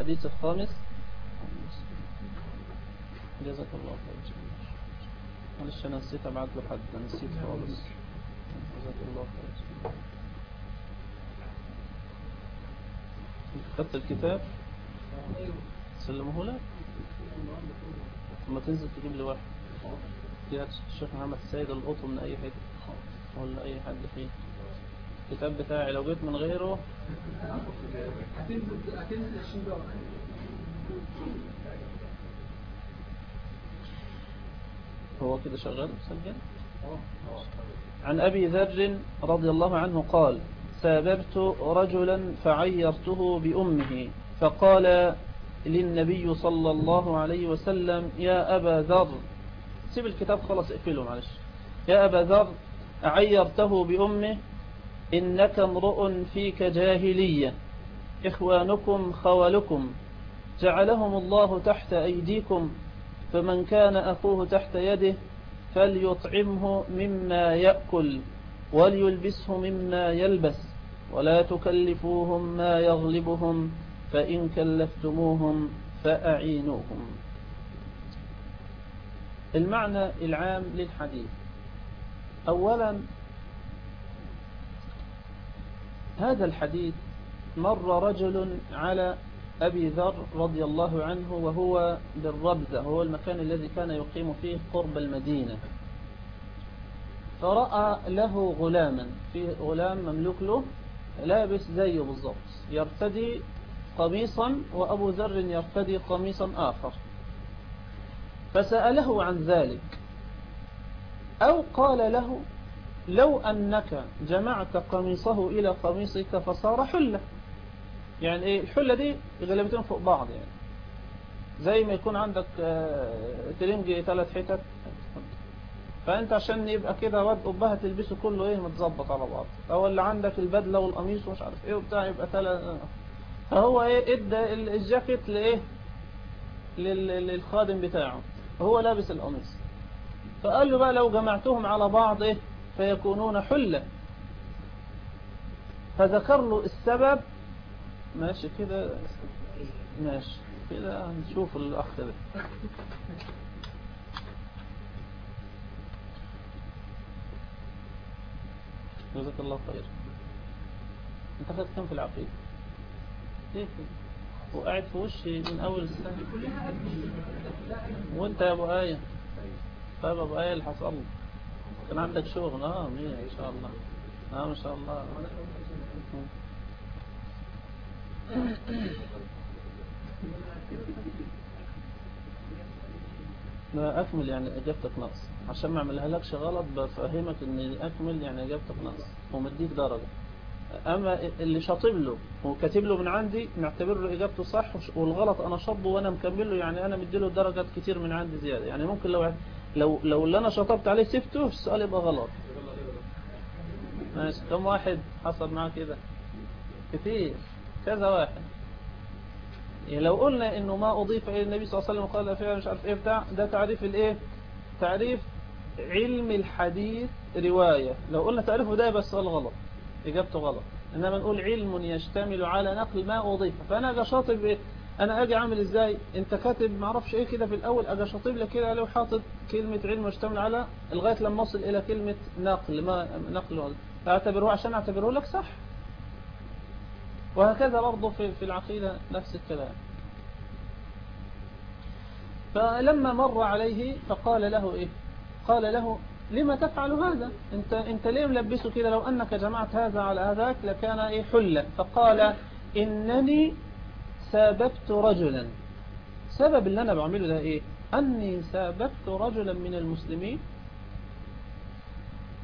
الحديث الخامس. جزاك الله خير معلش أنا نسيت أبعت له حد. أنا نسيت خالص. جزاك الله خير خدت الكتاب؟ سلمه لك. لما تنزل تجيب لي واحد. يا الشيخ محمد السيد القطو من أي حتة؟ ولا أي حد فيه؟ الكتاب بتاعي لو جيت من غيره. هو كده شغال مسجل عن أبي ذر رضي الله عنه قال ساببت رجلا فعيرته بأمه فقال للنبي صلى الله عليه وسلم يا أبا ذر سيب الكتاب خلاص اقفله معلش. يا أبا ذر عيرته بأمه إنك امرؤ فيك جاهلية. إخوانكم خولكم. جعلهم الله تحت أيديكم. فمن كان أخوه تحت يده فليطعمه مما يأكل وليلبسه مما يلبس ولا تكلفوهم ما يغلبهم فإن كلفتموهم فأعينوهم. المعنى العام للحديث. أولا هذا الحديث مر رجل على أبي ذر رضي الله عنه وهو بالربزة هو المكان الذي كان يقيم فيه قرب المدينة. فرأى له غلاما في غلام مملوك له لابس زيه بالضبط يرتدي قميصا وأبو ذر يرتدي قميصا آخر. فسأله عن ذلك أو قال له لو أنك جمعت قميصه إلى قميصك فصار حلة. يعني إيه؟ الحلة دي غلبتين فوق بعض يعني. زي ما يكون عندك ترنج ثلاث حتت. فأنت عشان يبقى كده واد قبها تلبسه كله إيه؟ متظبط على بعض. أو اللي عندك البدلة والقميص ومش عارف إيه وبتاع يبقى ثلاث فهو إيه؟ إدى الجاكيت لإيه؟ للخادم بتاعه. وهو لابس القميص. فقال له بقى لو جمعتهم على بعض إيه؟ فيكونون حلة. فذكر له السبب. ماشي كده. ماشي كده هنشوف الأخ ده. جزاك الله خير. انت خدت كم في العقيدة؟ ليه وقاعد في وشي من أول السنة. وانت يا أبو آية. طيب. أبو آية اللي حصل كان عندك شغل. آه إن شاء الله. آه ما شاء الله. لا أكمل يعني إجابتك نقص. عشان ما أعملها لكش غلط بفهمك إن أكمل يعني إجابتك نقص ومديك درجة. أما اللي شاطب له وكاتب له من عندي نعتبر له إجابته صح والغلط أنا شطبه وأنا مكمل له يعني أنا مديله درجات كتير من عندي زيادة. يعني ممكن لو لو لو اللي أنا شطبت عليه سبته السؤال يبقى غلط. ماشي. كم واحد حصل معاه كده؟ كتير. كذا واحد. يعني لو قلنا إنه ما أضيف إلى النبي صلى الله عليه وسلم قال فعلا مش عارف إيه بتاع ده تعريف الإيه؟ تعريف علم الحديث رواية. لو قلنا تعريفه ده بس سؤال غلط. إجابته غلط. إنما نقول علم يشتمل على نقل ما أضيف. فأنا أجي شاطب أنا أجي أعمل إزاي؟ أنت كاتب ما أعرفش إيه كده في الأول أجي شاطب لك كده عليه وحاطط كلمة علم يشتمل على لغاية لما اوصل إلى كلمة نقل ما نقل أعتبره عشان أعتبره لك صح. وهكذا برضه في في العقيدة نفس الكلام. فلما مر عليه فقال له إيه؟ قال له لما تفعل هذا؟ أنت, أنت ليه ملبسه كده؟ لو أنك جمعت هذا على هذاك لكان إيه حلة. فقال إنني ساببت رجلا. سبب اللي أنا بعمله ده إيه؟ أني ساببت رجلا من المسلمين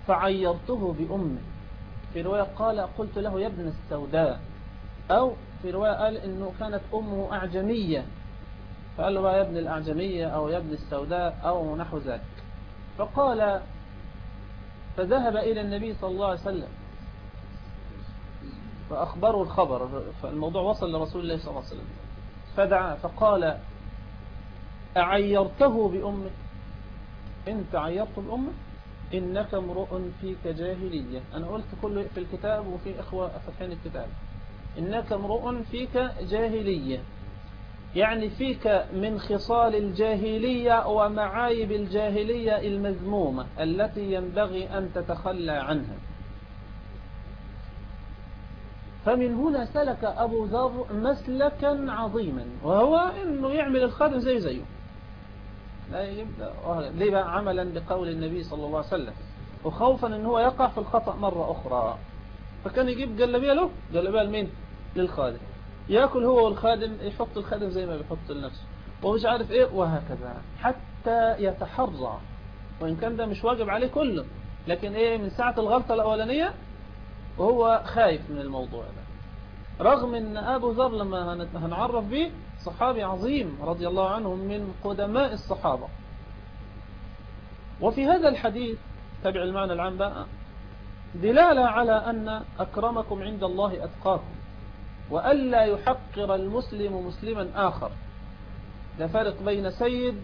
فعيرته بأمه في رواية قال قلت له يا ابن السوداء. أو في رواية قال إنه كانت أمه أعجمية. فقال له يا ابن الأعجمية أو يا ابن السوداء أو نحو ذلك. فقال فذهب إلى النبي صلى الله عليه وسلم. فأخبروا الخبر فالموضوع وصل لرسول الله صلى الله عليه وسلم. فدعا فقال أعيرته بأمه؟ انت عيرته بأمه إنك امرؤ فيك جاهلية أنا قلت كله في الكتاب وفي إخوة فتحين الكتاب. إنك امرؤ فيك جاهلية. يعني فيك من خصال الجاهلية ومعايب الجاهلية المذمومة التي ينبغي أن تتخلى عنها. فمن هنا سلك أبو ذر مسلكا عظيما وهو أنه يعمل الخادم زي زيه. لا يبدأ ليه بقى؟ عملا بقول النبي صلى الله عليه وسلم. وخوفا أنه هو يقع في الخطأ مرة أخرى. فكان يجيب جلبية له. جلبية لمين؟ للخادم. يأكل هو والخادم يحط الخادم زي ما بيحط لنفسه. ومش عارف إيه وهكذا. حتى يتحرى. وإن كان ده مش واجب عليه كله. لكن إيه من ساعة الغلطة الأولانية وهو خايف من الموضوع ده. رغم إن أبو ذر لما هنعرف به صحابي عظيم رضي الله عنه من قدماء الصحابة. وفي هذا الحديث تبع المعنى العام بقى دلالة على أن أكرمكم عند الله أتقاكم وألا يحقر المسلم مسلما آخر. ده فرق بين سيد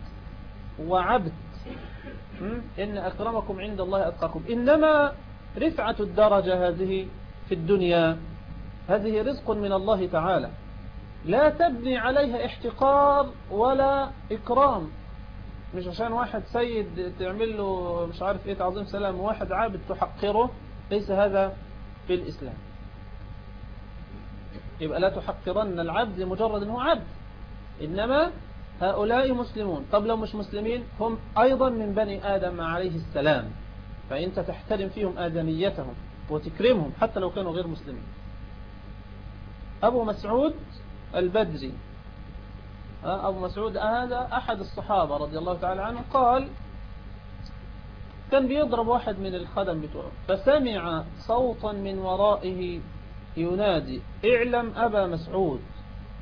وعبد. إن أكرمكم عند الله أتقاكم. إنما رفعة الدرجة هذه في الدنيا هذه رزق من الله تعالى. لا تبني عليها احتقار ولا إكرام. مش عشان واحد سيد تعمل له مش عارف إيه تعظيم سلام وواحد عابد تحقره ليس هذا في الإسلام. يبقى لا تحقرن العبد لمجرد أنه عبد. إنما هؤلاء مسلمون. طب لو مش مسلمين هم أيضا من بني آدم عليه السلام. فأنت تحترم فيهم آدميتهم وتكرمهم حتى لو كانوا غير مسلمين. أبو مسعود البدري. أبو مسعود هذا أحد الصحابة رضي الله تعالى عنه قال كان بيضرب واحد من الخدم بتوعه فسمع صوتا من ورائه ينادي اعلم أبا مسعود.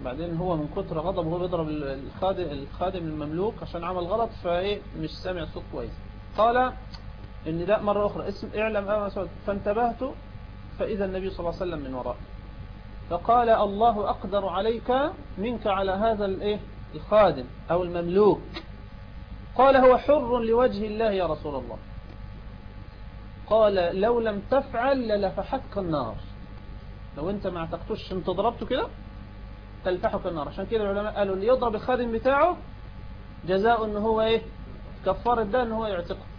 بعدين هو من كتر غضب وهو بيضرب الخادم, الخادم المملوك عشان عمل غلط فإيه مش سامع صوت كويس. قال ان ده مرة أخرى اسم اعلم أبا مسعود فانتبهت فإذا النبي صلى الله عليه وسلم من ورائه فقال الله أقدر عليك منك على هذا الايه الخادم أو المملوك. قال هو حر لوجه الله يا رسول الله. قال لو لم تفعل للفحتك النار. لو أنت ما اعتقتوش انت ضربته كده تلفحك النار. عشان كده العلماء قالوا اللي يضرب الخادم بتاعه جزاء ان هو إيه؟ كفار ده ان هو يعتقه.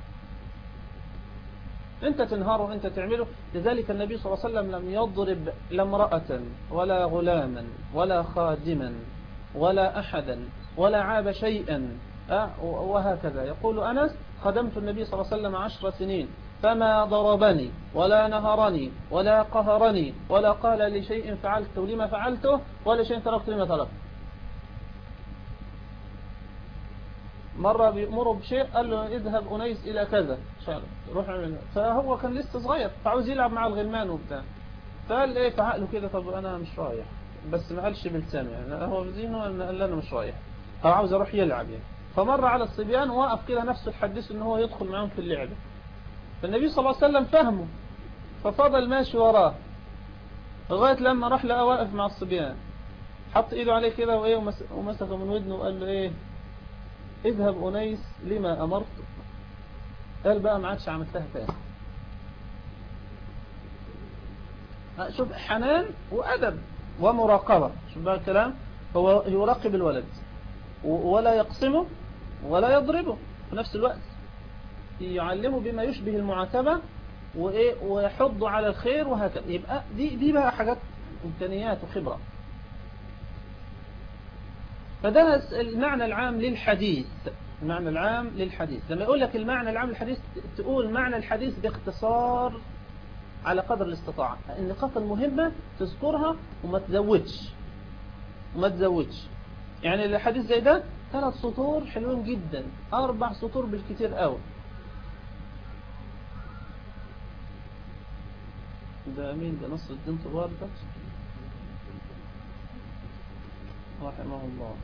انت تنهاره وانت تعمله. لذلك النبي صلى الله عليه وسلم لم يضرب لا امرأة ولا غلاما ولا خادما ولا أحدا ولا عاب شيئا أه؟ وهكذا. يقول أنس خدمت النبي صلى الله عليه وسلم عشر سنين. فما ضربني ولا نهرني ولا قهرني ولا قال لشيء فعلته لما فعلته ولا شيء تركته لما تركته. مرة بيأمره بشيء قال له اذهب أنيس إلى كذا. روح عمل فهو كان لسه صغير فعاوز يلعب مع الغلمان وبتاع. فقال إيه فعقله كده طب أنا مش رايح. بس ما قالش بلسانه يعني هو بزينه قال أنا مش رايح. هو عاوز أروح يلعب يعني. فمر على الصبيان وقف كده نفسه يحدث إن هو يدخل معاهم في اللعبة. فالنبي صلى الله عليه وسلم فهمه. ففضل ماشي وراه. لغاية لما راح لقى واقف مع الصبيان. حط إيده عليه كده وإيه ومسكه من ودنه وقال له إيه اذهب أنيس لما أمرت. قال بقى ما عادش عملتها تاني. شوف حنان وأدب ومراقبة. شوف بقى الكلام. هو يراقب الولد ولا يقسمه ولا يضربه. في نفس الوقت يعلمه بما يشبه المعاتبة وإيه ويحض على الخير وهكذا. يبقى دي دي بقى حاجات إمكانيات وخبرة. فده المعنى العام للحديث. المعنى العام للحديث. لما يقول لك المعنى العام للحديث تقول معنى الحديث باختصار على قدر الاستطاعة. النقاط المهمة تذكرها وما تزودش. وما تزودش. يعني الحديث زي ده ثلاث سطور حلوين جدا. أربع سطور بالكثير قوي. ده مين؟ ده نصر الدين طبار ده؟ رحمه الله.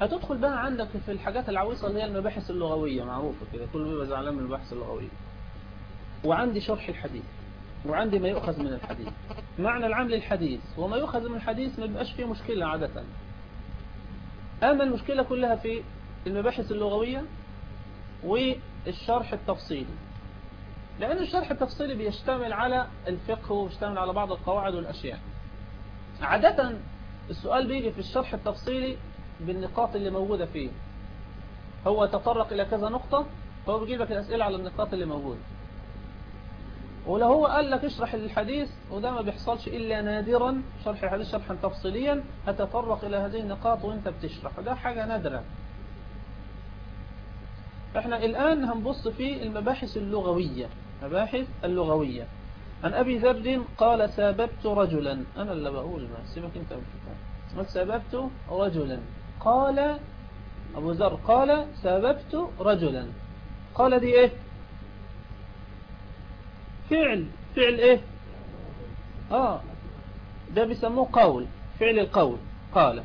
هتدخل بقى عندك في الحاجات العويصة اللي هي المباحث اللغوية معروفة كده كله بيبقى زعلان من المباحث اللغوية. وعندي شرح الحديث وعندي ما يؤخذ من الحديث. معنى العام للحديث وما يؤخذ من الحديث ما بيبقاش فيه مشكلة عادة. أما المشكلة كلها في المباحث اللغوية والشرح التفصيلي. لأن الشرح التفصيلي بيشتمل على الفقه وبيشتمل على بعض القواعد والأشياء. عادة السؤال بيجي في الشرح التفصيلي بالنقاط اللي موجودة فيه. هو تطرق إلى كذا نقطة فهو بيجيب لك الأسئلة على النقاط اللي موجودة. ولو هو قال لك اشرح الحديث وده ما بيحصلش إلا نادرا شرح الحديث شرحا تفصيليا هتطرق إلى هذه النقاط وأنت بتشرح وده حاجة نادرة. إحنا الآن هنبص في المباحث اللغوية. مباحث اللغوية. عن أبي ذر قال ساببت رجلا. أنا اللي بقول ما سيبك أنت قال ساببت رجلا. قال أبو ذر قال ساببت رجلا. قال دي إيه؟ فعل. فعل إيه؟ آه. ده بيسموه قول. فعل القول. قال.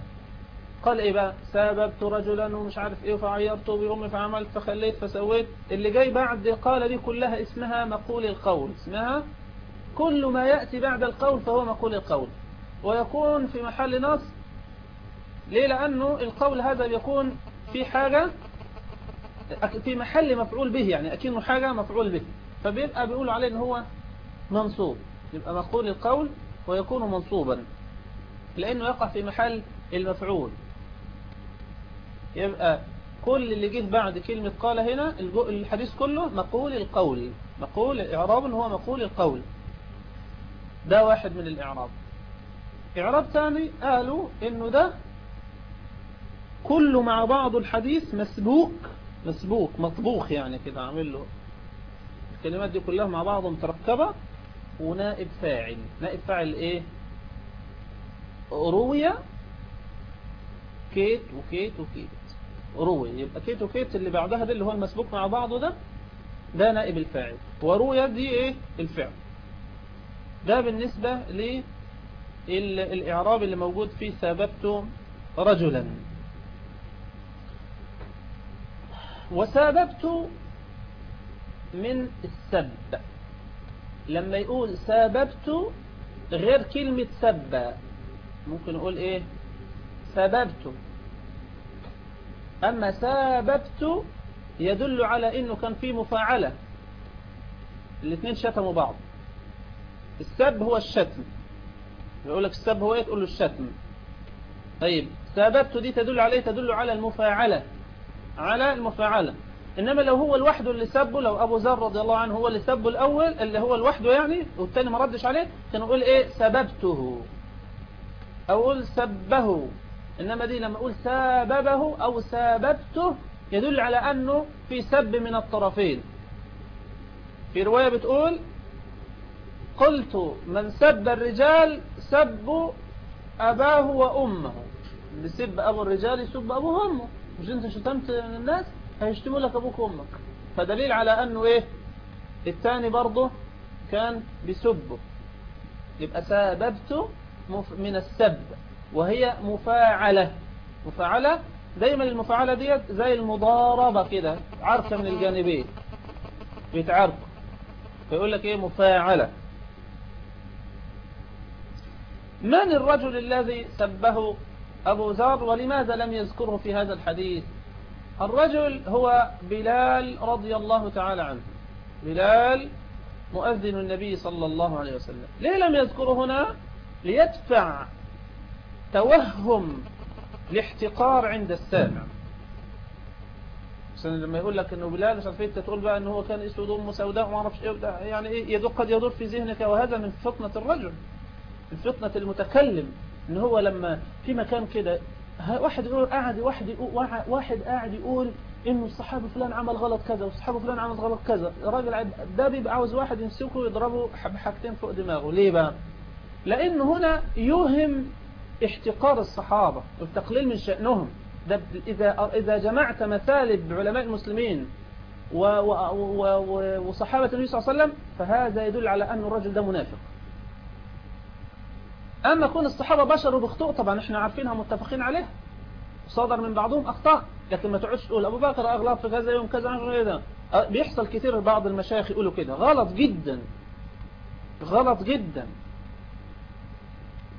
قال إيه بقى؟ سببت رجلا ومش عارف إيه فعيرت بأمي فعملت فخليت فسويت. اللي جاي بعد قال دي كلها اسمها مقول القول. اسمها كل ما يأتي بعد القول فهو مقول القول. ويكون في محل نص ليه؟ لأنه القول هذا بيكون في حاجة في محل مفعول به يعني أكنه حاجة مفعول به. فبيبقى بيقول عليه إن هو منصوب. يبقى مقول القول ويكون منصوبا لأنه يقع في محل المفعول. يبقى كل اللي جه بعد كلمة قال هنا الحديث كله مقول القول. مقول إعراب هو مقول القول. ده واحد من الإعراب. إعراب ثاني قالوا إنه ده كله مع بعض الحديث مسبوق مسبوق مطبوخ يعني كده عامل له. الكلمات دي كلها مع بعض متركبة ونائب فاعل. نائب فاعل إيه؟ روية كيت وكيت وكيت. روي يبقى كيت وكيت اللي بعدها ده اللي هو المسبوق مع بعضه ده ده نائب الفاعل. وروية دي إيه؟ الفعل. ده بالنسبة للإعراب اللي موجود في ساببت رجلا. وساببت من السب. لما يقول ساببت غير كلمة سب ممكن نقول إيه؟ سببت. أما ساببت يدل على إنه كان في مفاعلة. الاثنين شتموا بعض. السب هو الشتم. يقول لك السب هو إيه؟ تقول له الشتم. طيب ساببت دي تدل عليه تدل على المفاعلة. على المفاعلة. إنما لو هو لوحده اللي سبه لو أبو ذر رضي الله عنه هو اللي سبه الأول اللي هو لوحده يعني والتاني ما ردش عليه كان نقول إيه؟ سببته. أو أقول سبه إنما دي لما أقول سببه أو سببته يدل على أنه في سب من الطرفين. في رواية بتقول قلت من سب الرجال سبوا أباه وأمه. اللي سب أبو الرجال يسب أبوه وأمه. مش أنت شتمت الناس هيشتموا لك أبوك وأمك. فدليل على أنه إيه؟ الثاني برضه كان بسبه. يبقى سببت من السب. وهي مفاعلة. مفاعلة دايما المفاعلة ديت زي المضاربة كده. عركة من الجانبين. بيتعركوا فيقول لك إيه؟ مفاعلة. من الرجل الذي سبه أبو ذر ولماذا لم يذكره في هذا الحديث؟ الرجل هو بلال رضي الله تعالى عنه. بلال مؤذن النبي صلى الله عليه وسلم. ليه لم يذكره هنا؟ ليدفع توهم الاحتقار عند السامع. لما يقول لك إنه بلال مش عارف تقول بقى إنه هو كان أسود امه سوداء وما أعرفش إيه يعني إيه يدق قد يدور في ذهنك وهذا من فطنة الرجل من فطنة المتكلم. إن هو لما في مكان كده واحد يقول قاعد واحد واحد قاعد يقول إنه الصحابي فلان عمل غلط كذا والصحابي فلان عمل غلط كذا. الراجل ده بيبقى عاوز واحد يمسكه ويضربه بحاجتين فوق دماغه. ليه بقى؟ لأنه هنا يوهم احتقار الصحابة والتقليل من شأنهم. ده إذا إذا جمعت مثالب علماء المسلمين وصحابة النبي صلى الله عليه وسلم فهذا يدل على أن الرجل ده منافق. أما كون الصحابة بشر وبخطوء طبعا إحنا عارفينها متفقين عليها. صدر من بعضهم أخطاء. لكن ما تقعدش تقول أبو بكر أغلط في كذا يوم كذا كذا بيحصل كثير بعض المشايخ يقولوا كده. غلط جدا. غلط جدا.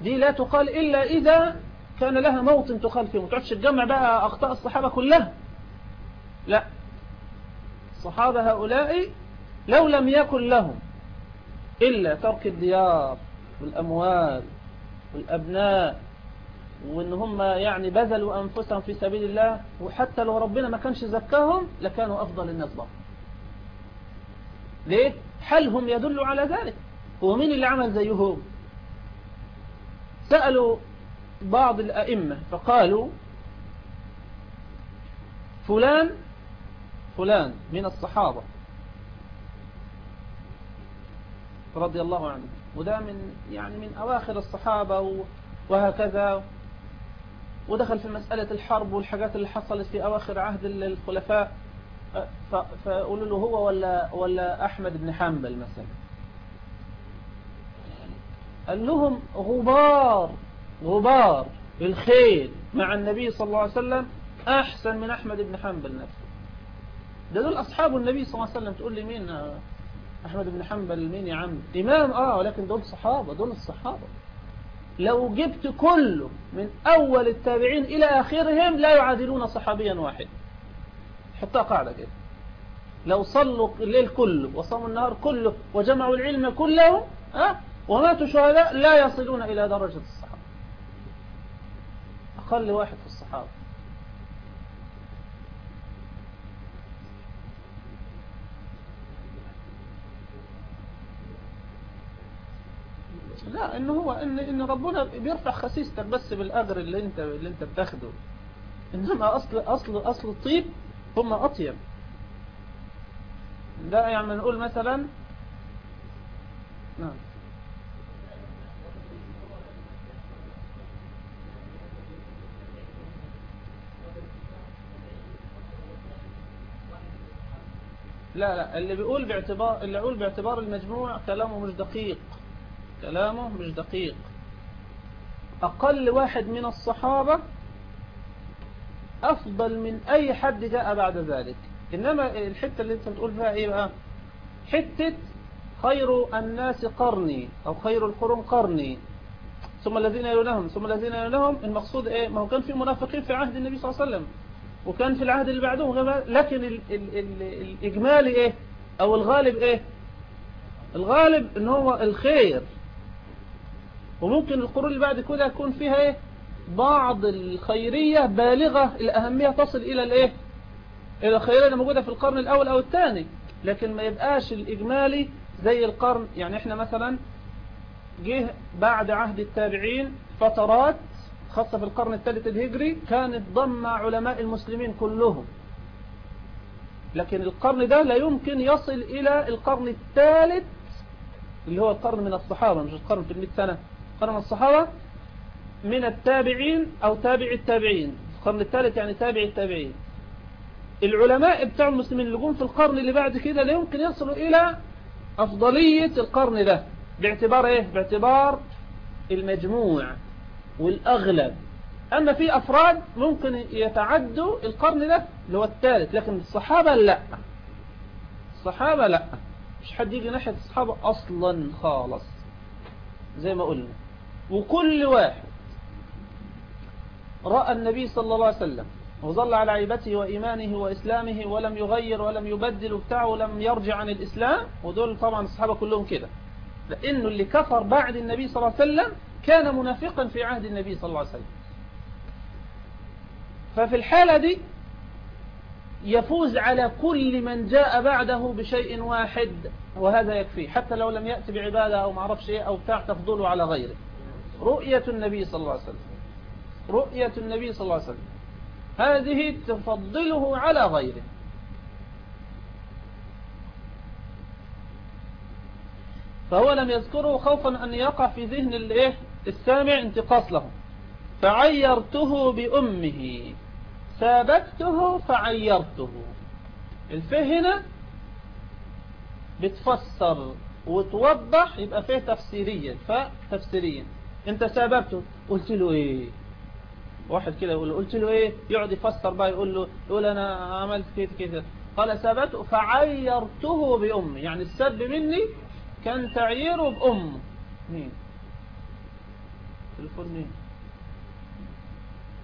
دي لا تقال إلا إذا كان لها موطن تقال فيه ما تقعدش تجمع بقى أخطاء الصحابة كلها. لا. الصحابة هؤلاء لو لم يكن لهم إلا ترك الديار والأموال والأبناء وإن هم يعني بذلوا أنفسهم في سبيل الله وحتى لو ربنا ما كانش زكاهم لكانوا أفضل الناس برضه. ليه؟ حالهم يدل على ذلك؟ هو مين اللي عمل زيهم؟ سألوا بعض الأئمة فقالوا فلان فلان من الصحابة رضي الله عنه. وده من يعني من أواخر الصحابة وهكذا. ودخل في مسألة الحرب والحاجات اللي حصلت في أواخر عهد الخلفاء. فقولوا له هو ولا ولا أحمد بن حنبل مثلا. قال لهم غبار غبار الخيل مع النبي صلى الله عليه وسلم أحسن من أحمد بن حنبل نفسه. ده دول أصحاب النبي صلى الله عليه وسلم. تقول لي مين؟ أحمد بن حنبل مين يا عم؟ إمام آه ولكن دول صحابة دول الصحابة. لو جبت كله من أول التابعين إلى آخرهم لا يعادلون صحابيا واحد. حطها قاعدة كده. لو صلوا الليل كله وصاموا النهار كله وجمعوا العلم كله أه؟ وماتوا شهداء لا يصلون إلى درجة الصحابة. أقل واحد في الصحابة. لا إن هو إن إن ربنا بيرفع خسيستك بس بالأجر اللي أنت اللي أنت بتاخده. إنما أصل أصل أصل الطيب هم أطيب. ده يعني نقول مثلا نعم. لا لا اللي بيقول باعتبار اللي يقول باعتبار المجموع كلامه مش دقيق. كلامه مش دقيق. أقل واحد من الصحابة أفضل من أي حد جاء بعد ذلك. إنما الحتة اللي أنت بتقول فيها إيه بقى؟ حتة خير الناس قرني أو خير القرون قرني. ثم الذين يلونهم ثم الذين يلونهم المقصود إيه؟ ما هو كان في منافقين في عهد النبي صلى الله عليه وسلم وكان في العهد اللي بعدهم لكن ال ال ال الإجمالي إيه؟ أو الغالب إيه؟ الغالب إن هو الخير. وممكن القرون اللي بعد كده يكون فيها إيه؟ بعض الخيرية بالغة الأهمية تصل إلى الإيه؟ إلى الخيرية اللي موجودة في القرن الأول أو الثاني. لكن ما يبقاش الإجمالي زي القرن يعني إحنا مثلا جه بعد عهد التابعين فترات خاصة في القرن الثالث الهجري كانت ضم علماء المسلمين كلهم. لكن القرن ده لا يمكن يصل إلى القرن الثالث اللي هو القرن من الصحابة مش القرن في المئة سنة. قرن الصحابة من التابعين أو تابع التابعين. القرن الثالث يعني تابع التابعين. العلماء بتاع المسلمين اللي جم في القرن اللي بعد كده لا يمكن يصلوا إلى أفضلية القرن ده باعتبار إيه؟ باعتبار المجموع والأغلب. أما في أفراد ممكن يتعدوا القرن ده اللي هو الثالث لكن الصحابة لا. الصحابة لا. مش حد يجي ناحية الصحابة أصلا خالص. زي ما قلنا. وكل واحد رأى النبي صلى الله عليه وسلم وظل على عيبته وإيمانه وإسلامه ولم يغير ولم يبدل بتاعه ولم يرجع عن الإسلام ودول طبعا الصحابة كلهم كده. لأنه اللي كفر بعد النبي صلى الله عليه وسلم كان منافقا في عهد النبي صلى الله عليه وسلم. ففي الحالة دي يفوز على كل من جاء بعده بشيء واحد وهذا يكفي. حتى لو لم يأتي بعبادة أو معرفش إيه أو بتاع تفضله على غيره. رؤية النبي صلى الله عليه وسلم. رؤية النبي صلى الله عليه وسلم. هذه تفضله على غيره. فهو لم يذكره خوفا أن يقع في ذهن الإيه؟ السامع انتقاص له. فعيرته بأمه. سابته فعيرته. الفه هنا بتفسر وتوضح يبقى فيه تفسيريا. فتفسيريا انت ساببته قلت له إيه؟ واحد كده يقول له قلت له إيه؟ يقعد يفسر بقى يقول له يقول أنا عملت كده كده. قال سابته فعيرته بأمه يعني السب مني كان تعييره بأمه. مين؟ تليفون مين؟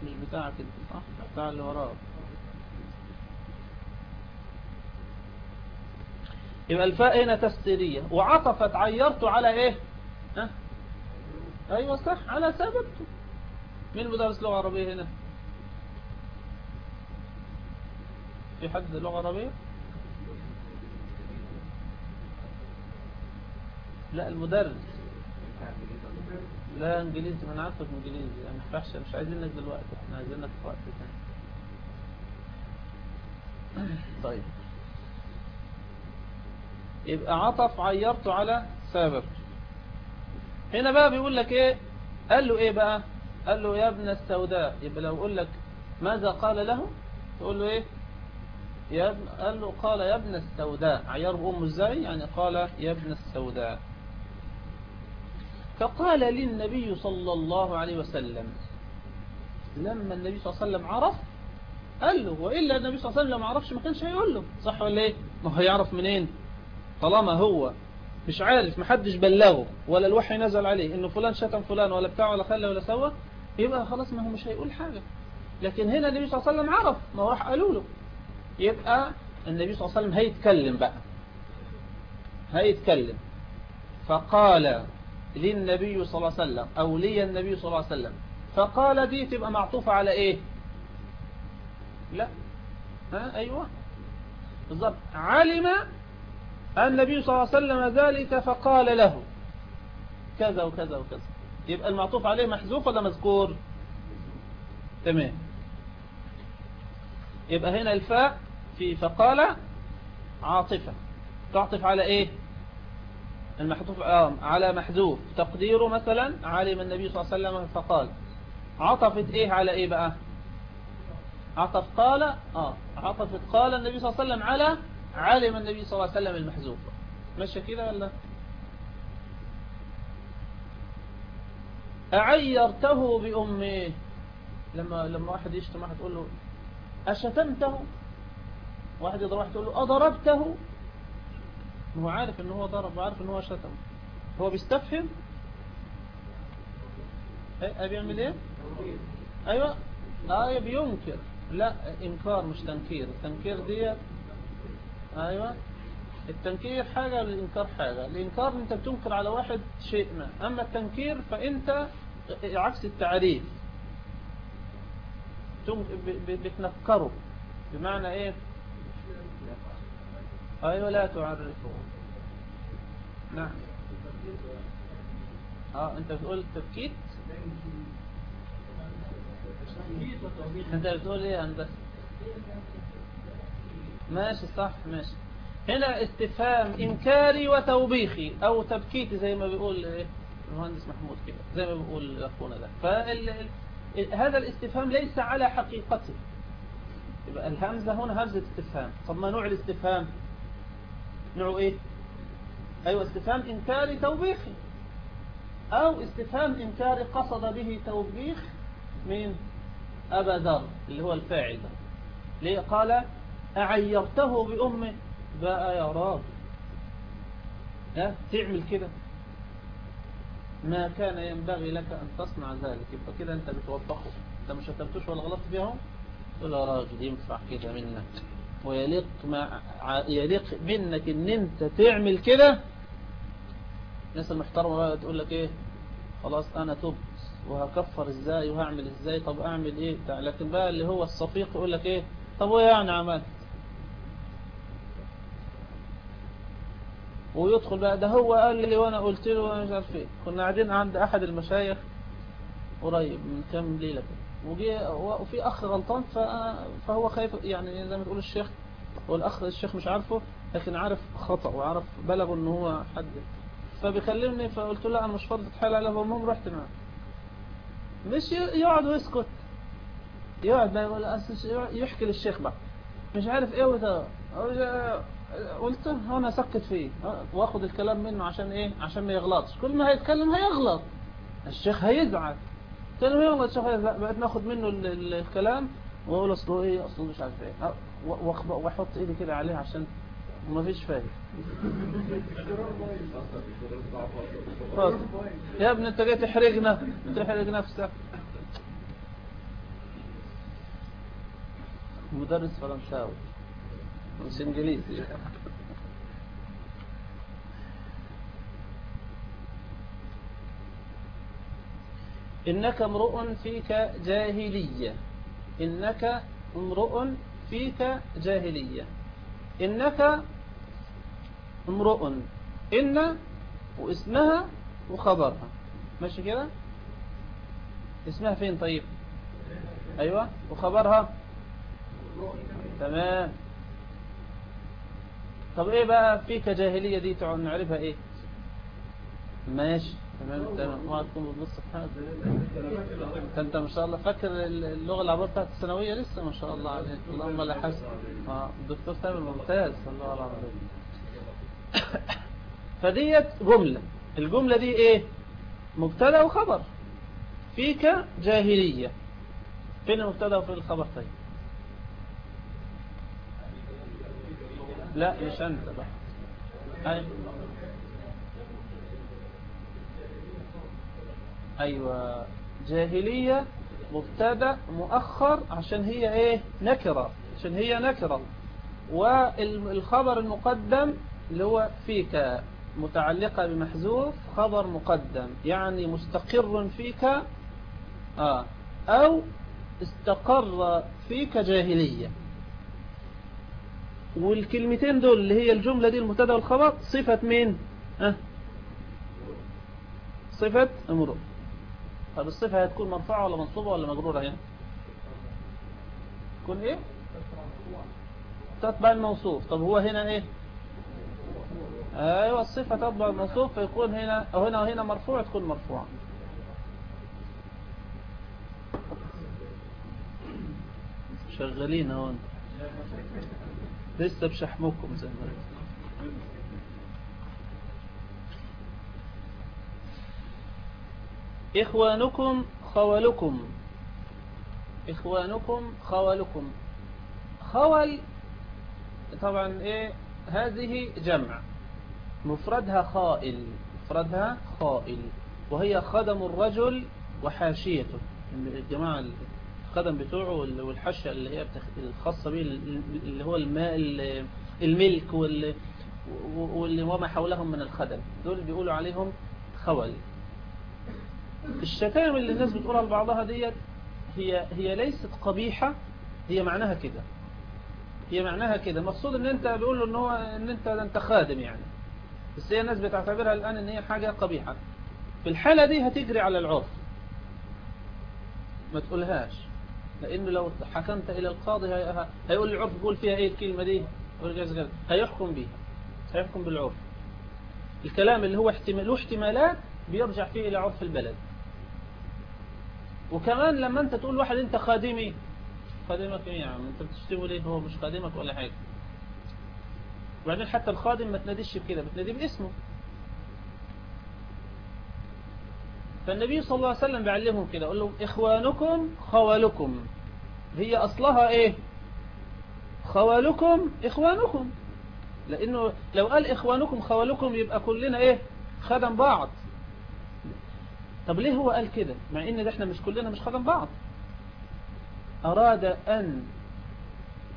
مش بتاعك أنت صح؟ بتاع اللي وراك يبقى الفاء هنا تفسيرية. وعطفت عيرت على إيه؟ ها؟ أيوه صح على سببته مين مدرس لغة عربية هنا؟ في حد لغة عربية؟ لا المدرس. لا إنجليزي. ما أنا عارفك إنجليزي. يعني ما ينفعش مش عايزينك دلوقتي. إحنا عايزينك في وقت ثاني طيب. يبقى عطف عيرت على سابق هنا بقى بيقول لك إيه؟ قال له إيه بقى؟ قال له يا ابن السوداء. يبقى لو يقول لك ماذا قال له؟ تقول له إيه؟ يا ابن قال له قال يا ابن السوداء. عيره امه إزاي يعني قال يا ابن السوداء. فقال للنبي صلى الله عليه وسلم. لما النبي صلى الله عليه وسلم عرف قال له وإلا النبي صلى الله عليه وسلم ما عرفش ما كانش هيقول له. صح ولا إيه؟ ما هو يعرف منين؟ طالما هو مش عارف محدش بلغه ولا الوحي نزل عليه إنه فلان شتم فلان ولا بتاع ولا خلى ولا سوى يبقى خلاص ما هو مش هيقول حاجة. لكن هنا النبي صلى الله عليه وسلم عرف ما هو راح قالوا له. يبقى النبي صلى الله عليه وسلم هيتكلم بقى. هيتكلم. فقال للنبي صلى الله عليه وسلم أو لي النبي صلى الله عليه وسلم فقال دي تبقى معطوفة على إيه؟ لا. ها؟ أيوة. بالضبط. علم النبي صلى الله عليه وسلم ذلك فقال له. كذا وكذا وكذا. يبقى المعطوف عليه محذوف ولا مذكور؟ تمام. يبقى هنا الفاء في فقال عاطفة. تعطف على إيه؟ المحذوف آه على محذوف. تقديره مثلا علم النبي صلى الله عليه وسلم فقال. عطفت إيه على إيه بقى؟ عطف قال آه عطفت قال النبي صلى الله عليه وسلم على علم النبي صلى الله عليه وسلم المحذوف. ماشي كده ولا؟ أعيرته بأمه لما لما واحد يشتم واحد تقول له أشتمته؟ واحد يضرب واحد تقول له أضربته؟ هو عارف إن هو ضرب وعارف إن هو شتم. هو بيستفهم؟ إيه بيعمل إيه؟ أيوه. أيوه بينكر لا إنكار مش تنكير. التنكير دي أيوه. التنكير حاجة والإنكار حاجة؟ الإنكار أنت بتنكر على واحد شيء ما. أما التنكير فأنت عكس التعريف. بتنكره. بمعنى إيه؟ أيوة لا تعرفه. نعم. آه أنت بتقول تبكيت أنت بتقول إيه هندسة؟ ماشي صح ماشي. هنا استفهام إنكاري وتوبيخي أو تبكيتي زي ما بيقول إيه المهندس محمود كده زي ما بيقول أخونا ده. فهذا الاستفهام ليس على حقيقته. يبقى الهمزة هنا همزة استفهام. طب ما نوع الاستفهام؟ نوعه إيه؟ أيوة استفهام إنكاري توبيخي. أو استفهام إنكاري قصد به توبيخ من أبا ذر اللي هو الفاعل ده. ليه؟ قال أعيرته بأمه؟ بقى يا راجل ها؟ تعمل كده. ما كان ينبغي لك أن تصنع ذلك. يبقى كده أنت بتوبخه. أنت مش هتبتوش ولا غلطت فيهم؟ تقول يا راجل ينفع كده منك. ويليق مع يليق منك إن أنت تعمل كده؟ الناس المحترمة بقى تقول لك إيه؟ خلاص أنا تبت. وهكفر إزاي؟ وهعمل إزاي؟ طب أعمل إيه؟ بتاع. لكن بقى اللي هو الصفيق يقول لك إيه؟ طب وايه يعني عملت ويدخل بقى ده هو قال لي وأنا قلت له وأنا مش عارف إيه. كنا قاعدين عند أحد المشايخ قريب من كام ليلة كده. وجي وفي أخ غلطان فهو خايف يعني زي ما تقول الشيخ والأخ الشيخ مش عارفه لكن عارف خطأ وعارف بلغه إن هو حد. فبيكلمني فقلت له أنا مش فاضي اتحايل عليه. المهم رحت معاه. مش يقعد ويسكت. يقعد بقى يقول يحكي للشيخ بقى. مش عارف إيه وده. قلت أنا سكت فيه واخد الكلام منه عشان إيه؟ عشان ما يغلطش. كل ما هيتكلم هيغلط. الشيخ هيزعل. كل ما يغلط الشيخ هيزعل بقيت ناخد منه الكلام. وأقول أصله إيه؟ أصله مش عارف إيه. وأحط إيدي كده عليه عشان ما فيش فايدة. يا ابني أنت جاي تحرجنا تحرج نفسك. مدرس فرنساوي. إنك امرؤ فيك جاهلية. إنك امرؤ فيك جاهلية. إنك امرؤ. إن واسمها وخبرها. ماشي كده؟ اسمها فين طيب؟ أيوة وخبرها؟ تمام. طب إيه بقى فيك جاهلية دي تعال نعرفها إيه؟ ماشي تمام تمام. ما تكون بتبص في حاجة أنت ما شاء الله فاكر اللغة العربية بتاعت الثانوية؟ لسه ما شاء الله عليك. اللهم لا حسن. آه الدكتور تامر ممتاز الله على فديت جملة. الجملة دي إيه؟ مبتدأ وخبر. فيك جاهلية. فين المبتدأ وفين الخبر طيب؟ لا مش أنت بقى. أي. أيوة. جاهلية مبتدأ مؤخر عشان هي إيه؟ نكرة. عشان هي نكرة. والخبر المقدم اللي هو فيك متعلقة بمحذوف خبر مقدم يعني مستقر فيك آه أو استقر فيك جاهلية. والكلمتين دول اللي هي الجملة دي المبتدأ والخبر صفة مين؟ أه؟ صفة امرؤ طب الصفة هتكون مرفوعة ولا منصوبة ولا مجرورة هنا؟ تكون إيه؟ تتبع الموصوف. طب هو هنا إيه؟ أيوه الصفة تتبع الموصوف فيكون هنا أو هنا وهنا مرفوع تكون مرفوعة. شغالين هون لسه بشحمكم زي ما إخوانكم خولكم. إخوانكم خولكم. خول طبعا إيه؟ هذه جمع. مفردها خائل. مفردها خائل. وهي خدم الرجل وحاشيته. الجماعة الخدم بتوعه والحشة اللي هي الخاصة به اللي هو الماء الملك واللي وما حولهم من الخدم. دول بيقولوا عليهم خول. الشتائم اللي الناس بتقولها لبعضها ديت هي هي ليست قبيحة هي معناها كده. هي معناها كده. مقصود إن أنت بيقول له إن هو إن أنت أنت خادم يعني. بس هي الناس بتعتبرها الآن إن هي حاجة قبيحة. في الحالة دي هتجري على العرف. ما تقولهاش. لأنه لو حكمت إلى القاضي هيقول العرف بيقول فيها إيه الكلمة دي؟ هيحكم بيها. هيحكم بالعرف. الكلام اللي هو احتمال له احتمالات بيرجع فيه إلى عرف البلد. وكمان لما أنت تقول واحد أنت خادمي. خادمك إيه يا عم؟ أنت بتشتمه ليه؟ هو مش خادمك ولا حاجة. وبعدين حتى الخادم ما تناديش بكده بتناديه باسمه. فالنبي صلى الله عليه وسلم بيعلمهم كده يقول لهم إخوانكم خوالكم. هي أصلها إيه؟ خوالكم إخوانكم. لأنه لو قال إخوانكم خوالكم يبقى كلنا إيه؟ خدم بعض. طب ليه هو قال كده؟ مع إن ده إحنا مش كلنا مش خدم بعض. أراد أن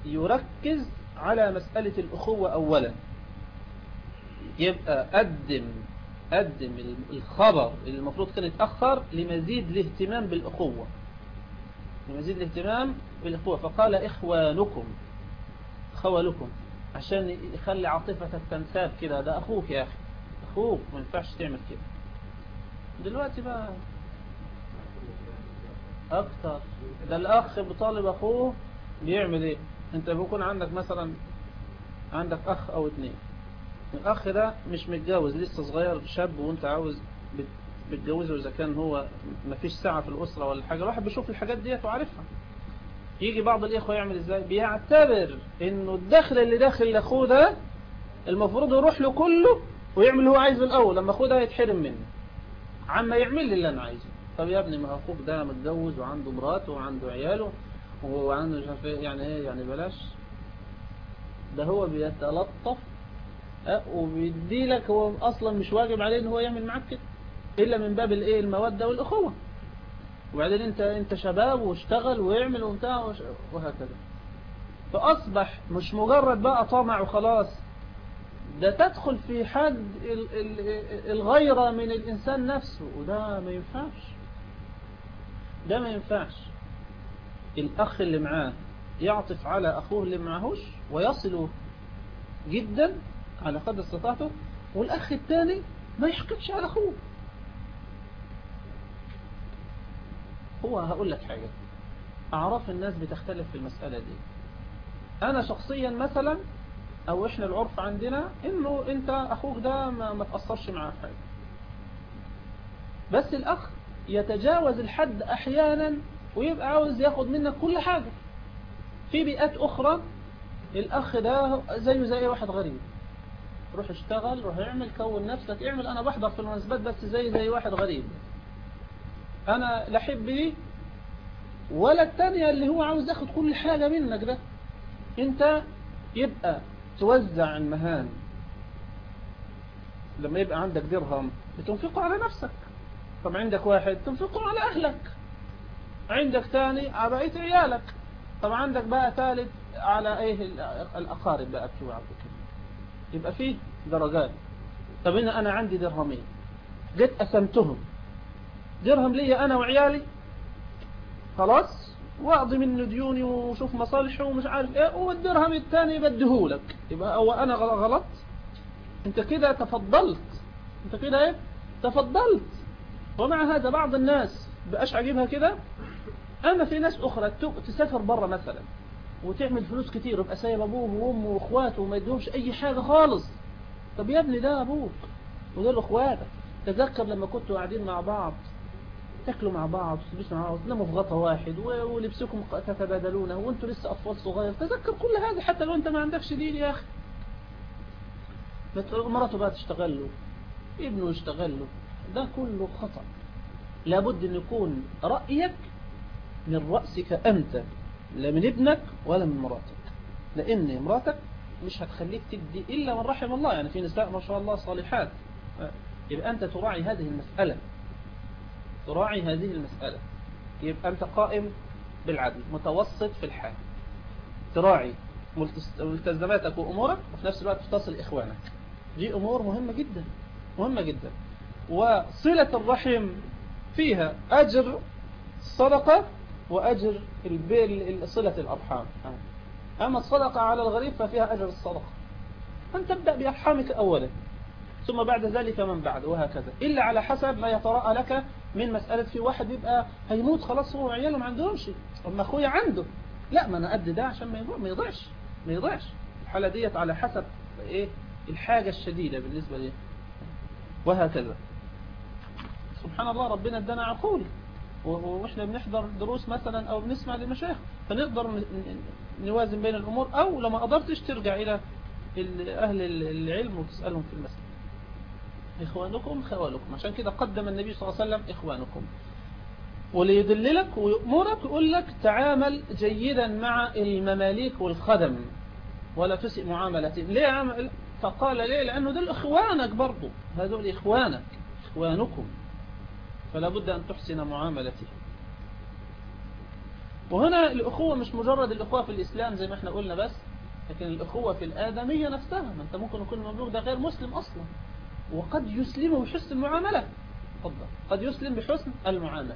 يركز على مسألة الأخوة اولا. يبقى قدم قدم الخبر اللي المفروض كان يتأخر لمزيد الاهتمام بالأخوة لمزيد الاهتمام بالأخوة فقال إخوانكم خولكم عشان يخلي عاطفتك تنساب كده ده أخوك يا أخي. أخوك ما ينفعش تعمل كده. دلوقتي بقى أكتر. ده الأخ بطالب أخوه بيعمل إيه؟ أنت بيكون عندك مثلا عندك أخ أو اتنين. الأخ ده مش متجوز لسه صغير شاب وأنت عاوز بتجوزه إذا كان هو مفيش ساعة في الأسرة ولا حاجة. الواحد بيشوف الحاجات ديت وعارفها. يجي بعض الإخوة يعمل إزاي؟ بيعتبر إنه الدخل اللي داخل لأخوه ده المفروض يروح له كله ويعمل اللي هو عايزه الأول. لما أخوه ده يتحرم منه عما يعمل لي اللي أنا عايزه. طب يا ابني ما أخوك ده متجوز وعنده مراته وعنده عياله وعنده مش عارف يعني إيه؟ يعني بلاش. ده هو بيتلطف وبيدي لك هو أصلا مش واجب عليه إن هو يعمل معاك كده إلا من باب الإيه؟ المودة والأخوة. وبعدين أنت أنت شباب واشتغل ويعمل وبتاع وهكذا. فأصبح مش مجرد بقى طمع وخلاص. ده تدخل في حد الغيرة من الإنسان نفسه وده ما ينفعش. ده ما ينفعش. الأخ اللي معاه يعطف على أخوه اللي معهوش ويصل جدا على قدر استطاعته والأخ الثاني ما يحقدش على أخوه. هو هقول لك حاجة. أعراف الناس بتختلف في المسألة دي. أنا شخصيا مثلا أو إحنا العرف عندنا إنه أنت أخوك ده ما, ما تأثرش معاه حاجة. بس الأخ يتجاوز الحد أحيانا ويبقى عاوز ياخد منك كل حاجة. في بيئات أخرى الأخ ده زيه زي واحد غريب. روح اشتغل روح اعمل كون نفسك اعمل. أنا بحضر في المناسبات بس زي زي واحد غريب. أنا لا أحب دي ولا التانية اللي هو عاوز ياخد كل حاجة منك ده. أنت يبقى توزع المهام لما يبقى عندك درهم بتنفقه على نفسك. طب عندك واحد تنفقه على أهلك. عندك ثاني على بقية عيالك. طب عندك بقى ثالث على إيه؟ الأقارب بقى بتوعك. يبقى فيه درجات. طب هنا أنا عندي درهمين. جيت قسمتهم درهم لي أنا وعيالي. خلاص؟ واقضي منه ديوني وشوف مصالحه ومش عارف إيه والدرهم الثاني بديهولك يبقى هو أنا غلط. أنت كده تفضلت. أنت كده إيه؟ تفضلت. ومع هذا بعض الناس بقاش عاجبها كده. أما في ناس أخرى تسافر بره مثلا. وتعمل فلوس كتير ويبقى سايب أبوه وأمه وإخواته وما يديهمش أي حاجة خالص. طب يا ابني ده أبوك ودول إخواتك. تذكر لما كنتوا قاعدين مع بعض تاكلوا مع بعض وتلبسوا مع بعض تناموا في غطا واحد ولبسكم تتبادلونه وأنتوا لسه أطفال صغير. تذكر كل هذا حتى لو أنت ما عندكش دين يا أخي. مراته بقى تشتغل له ابنه يشتغل له. ده كله خطأ. لابد أن يكون رأيك من رأسك أنت. لا من ابنك ولا من مراتك. لأن مراتك مش هتخليك تدي إلا من رحم الله. يعني في نساء ما شاء الله صالحات. يبقى أنت تراعي هذه المسألة. تراعي هذه المسألة. يبقى أنت قائم بالعدل متوسط في الحال. تراعي ملتزماتك وأمورك وفي نفس الوقت تصل إخوانك. دي أمور مهمة جدا مهمة جدا. وصلة الرحم فيها أجر الصدقة وأجر صلة الأرحام. أما الصدقة على الغريب ففيها أجر الصدقة. أن تبدأ بأرحامك أولا ثم بعد ذلك من بعد وهكذا. إلا على حسب ما يتراءى لك من مسألة في واحد يبقى هيموت خلاص هو وعياله ما عندهمش. أما أخويا عنده. لا ما أنا قد ده عشان ما يضيعش ما يضيعش. الحالة ديت على حسب إيه؟ الحاجة الشديدة بالنسبة لي. وهكذا. سبحان الله ربنا ادانا عقول. وإحنا بنحضر دروس مثلا أو بنسمع لمشايخ فنقدر نوازن بين الأمور أو لما قدرتش ترجع إلى أهل العلم وتسألهم في المسألة. إخوانكم خوالكم. عشان كده قدم النبي صلى الله عليه وسلم إخوانكم. وليدللك ويأمرك يقول لك تعامل جيدا مع المماليك والخدم ولا تسئ معاملتهم ليه عمل فقال ليه؟ لأنه دول إخوانك برضو. هذول إخوانك إخوانكم. فلا بد أن تحسن معاملتهم وهنا الأخوة مش مجرد الأخوة في الإسلام زي ما إحنا قلنا بس لكن الأخوة في الآدمية نفسها. ما أنت ممكن يكون المملوك ده غير مسلم أصلا. وقد يسلم بحسن المعاملة. تفضل. قد يسلم بحسن المعاملة.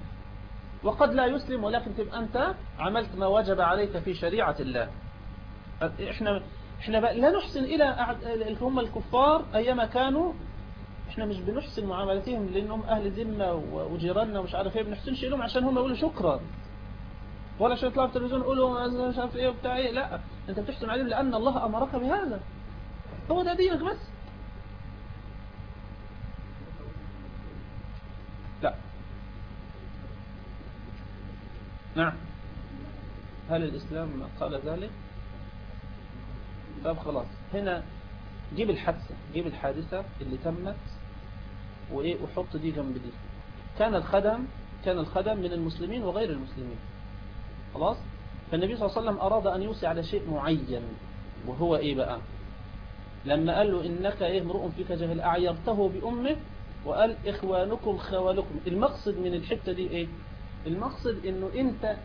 وقد لا يسلم ولكن تبقى أنت عملت ما وجب عليك في شريعة الله. إحنا إحنا لا نحسن إلى هم الكفار أيما كانوا إحنا مش بنحسن معاملتهم لأنهم أهل ذمة وجيراننا ومش عارف إيه بنحسنش لهم عشان هم يقولوا شكرا. ولا عشان يطلعوا في التلفزيون يقولوا مش عارف إيه وبتاع إيه. لا انت بتحسن عليهم لأن الله أمرك بهذا. هو ده دينك بس. لا. نعم. هل الإسلام قال ذلك؟ طب خلاص. هنا جيب الحادثة جيب الحادثة اللي تمت وإيه وحط دي جنب دي. كان الخدم كان الخدم من المسلمين وغير المسلمين. خلاص؟ فالنبي صلى الله عليه وسلم أراد أن يوصي على شيء معين. وهو إيه بقى؟ لما قال له إنك إيه امرؤ فيك جهل أعيرته بأمه وقال إخوانكم خوالكم المقصد من الحتة دي إيه؟ المقصد إنه أنت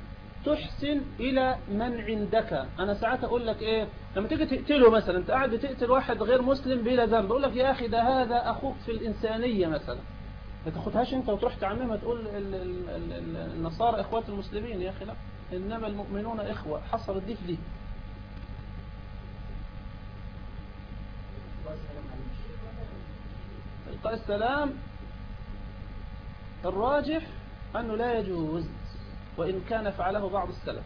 تحسن إلى من عندك. أنا ساعات أقول لك إيه لما تيجي تقتله مثلا أنت قاعد بتقتل واحد غير مسلم بلا ذنب أقول لك يا أخي ده هذا أخوك في الإنسانية مثلا. ما تاخدهاش أنت وتروح تعممها تقول ال- ال- ال- ال- النصارى إخوات المسلمين. يا أخي لا إنما المؤمنون إخوة. حصرت دي في دي. إلقاء السلام الراجح أنه لا يجوز. وإن كان فعله بعض السلف.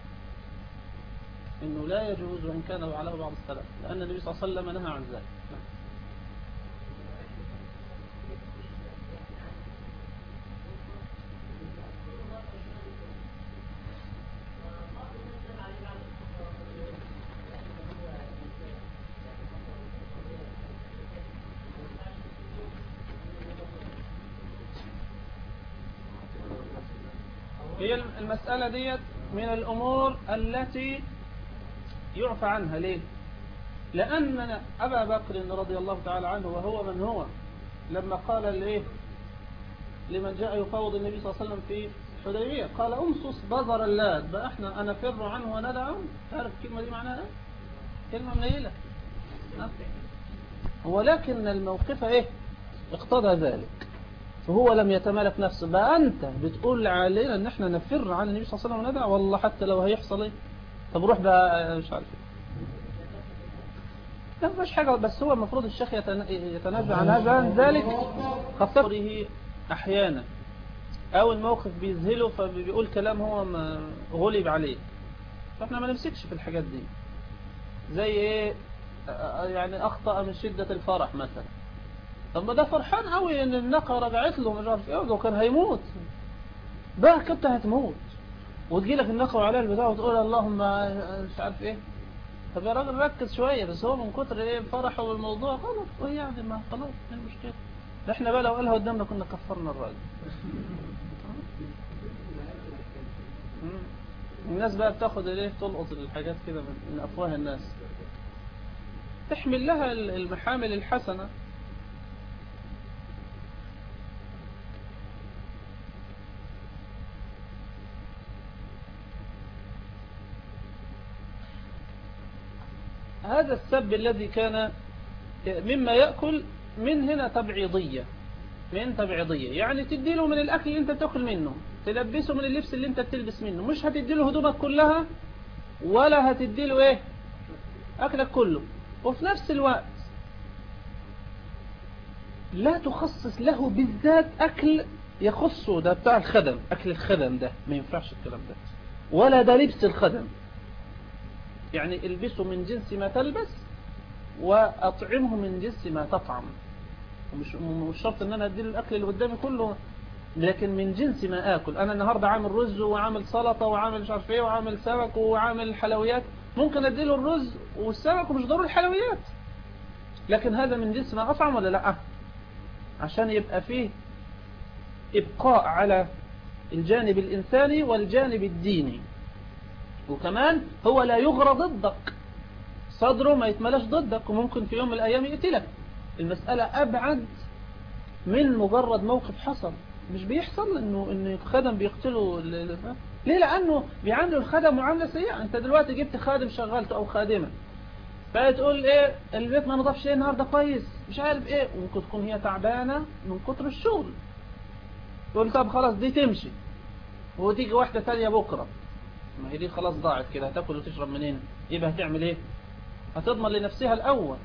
إنه لا يجوز وإن كان فعله بعض السلف لأن النبي صلى الله عليه وسلم نهى عن ذلك هي المسألة ديت من الأمور التي يعفى عنها. ليه؟ لأن أبا بكر رضي الله تعالى عنه وهو من هو لما قال ليه؟ لمن جاء يفاوض النبي صلى الله عليه وسلم في حديبية قال أمصص بذر اللات بقى إحنا أنا فر عنه وندع عنه. تعرف الكلمة دي معناها إيه؟ كلمة منيلة ولكن الموقف إيه؟ اقتضى ذلك. فهو لم يتمالك نفسه. بقى أنت بتقول علينا إن إحنا نفر عن النبي صلى الله عليه وسلم وندع والله حتى لو هيحصل إيه؟ طب روح بقى مش عارف. لا مش حاجة بس هو المفروض الشيخ يتن- يتنازع عن هذا. عن ذلك خاصته أحيانا. أو الموقف بيذهله فبيقول كلام هو ما غلب عليه. فإحنا ما نمسكش في الحاجات دي. زي إيه؟ آه، يعني أخطأ من شدة الفرح مثلا. طب ما ده فرحان قوي إن الناقة رجعت له مش عارف إيه ده كان هيموت. بقى كنت هتموت. وتجي لك الناقة وعليها البتاع وتقول اللهم مش عارف إيه. طب يا راجل ركز شوية بس هو من كتر إيه فرحه بالموضوع غلط وايه يعني ما خلاص إيه المشكلة ده إحنا بقى لو قالها قدامنا كنا كفرنا الراجل. الناس بقى بتاخد إيه تلقط الحاجات كده من أفواه الناس. تحمل لها المحامل الحسنة. هذا السب الذي كان مما يأكل من هنا تبعيضية من تبعيضية. يعني تديله من الأكل اللي أنت بتاكل منه تلبسه من اللبس اللي أنت بتلبس منه. مش هتديله هدومك كلها ولا هتديله إيه؟ أكلك كله. وفي نفس الوقت لا تخصص له بالذات أكل يخصه. ده بتاع الخدم أكل الخدم ده ما ينفعش الكلام ده. ولا ده لبس الخدم. يعني البسه من جنس ما تلبس وأطعمه من جنس ما تطعم. مش مش شرط إن أنا اديله الأكل اللي قدامي كله لكن من جنس ما آكل. أنا النهارده عامل رز وعامل سلطة وعامل مش عارف إيه وعامل سمك وعامل حلويات. ممكن اديله الرز والسمك ومش ضروري الحلويات. لكن هذا من جنس ما أطعم ولا لأ؟ عشان يبقى فيه إبقاء على الجانب الإنساني والجانب الديني. وكمان هو لا يغرى ضدك. صدره ما يتملاش ضدك وممكن في يوم من الأيام يقتلك المسألة أبعد من مجرد موقف حصل. مش بيحصل إنه إن الخدم بيقتلوا ليه؟ لأنه بيعاملوا الخدم معاملة سيئة. أنت دلوقتي جبت خادم شغلته أو خادمة. فتقول إيه البيت ما نضافش إيه النهارده كويس. مش عارف إيه. وممكن تكون هي تعبانة من كتر الشغل. تقول طب خلاص دي تمشي. وتيجي واحدة ثانية بكرة. ما هي دي خلاص ضاعت كده. هتاكل وتشرب منين؟ يبقى هتعمل إيه؟ هتضمن لنفسها الأول.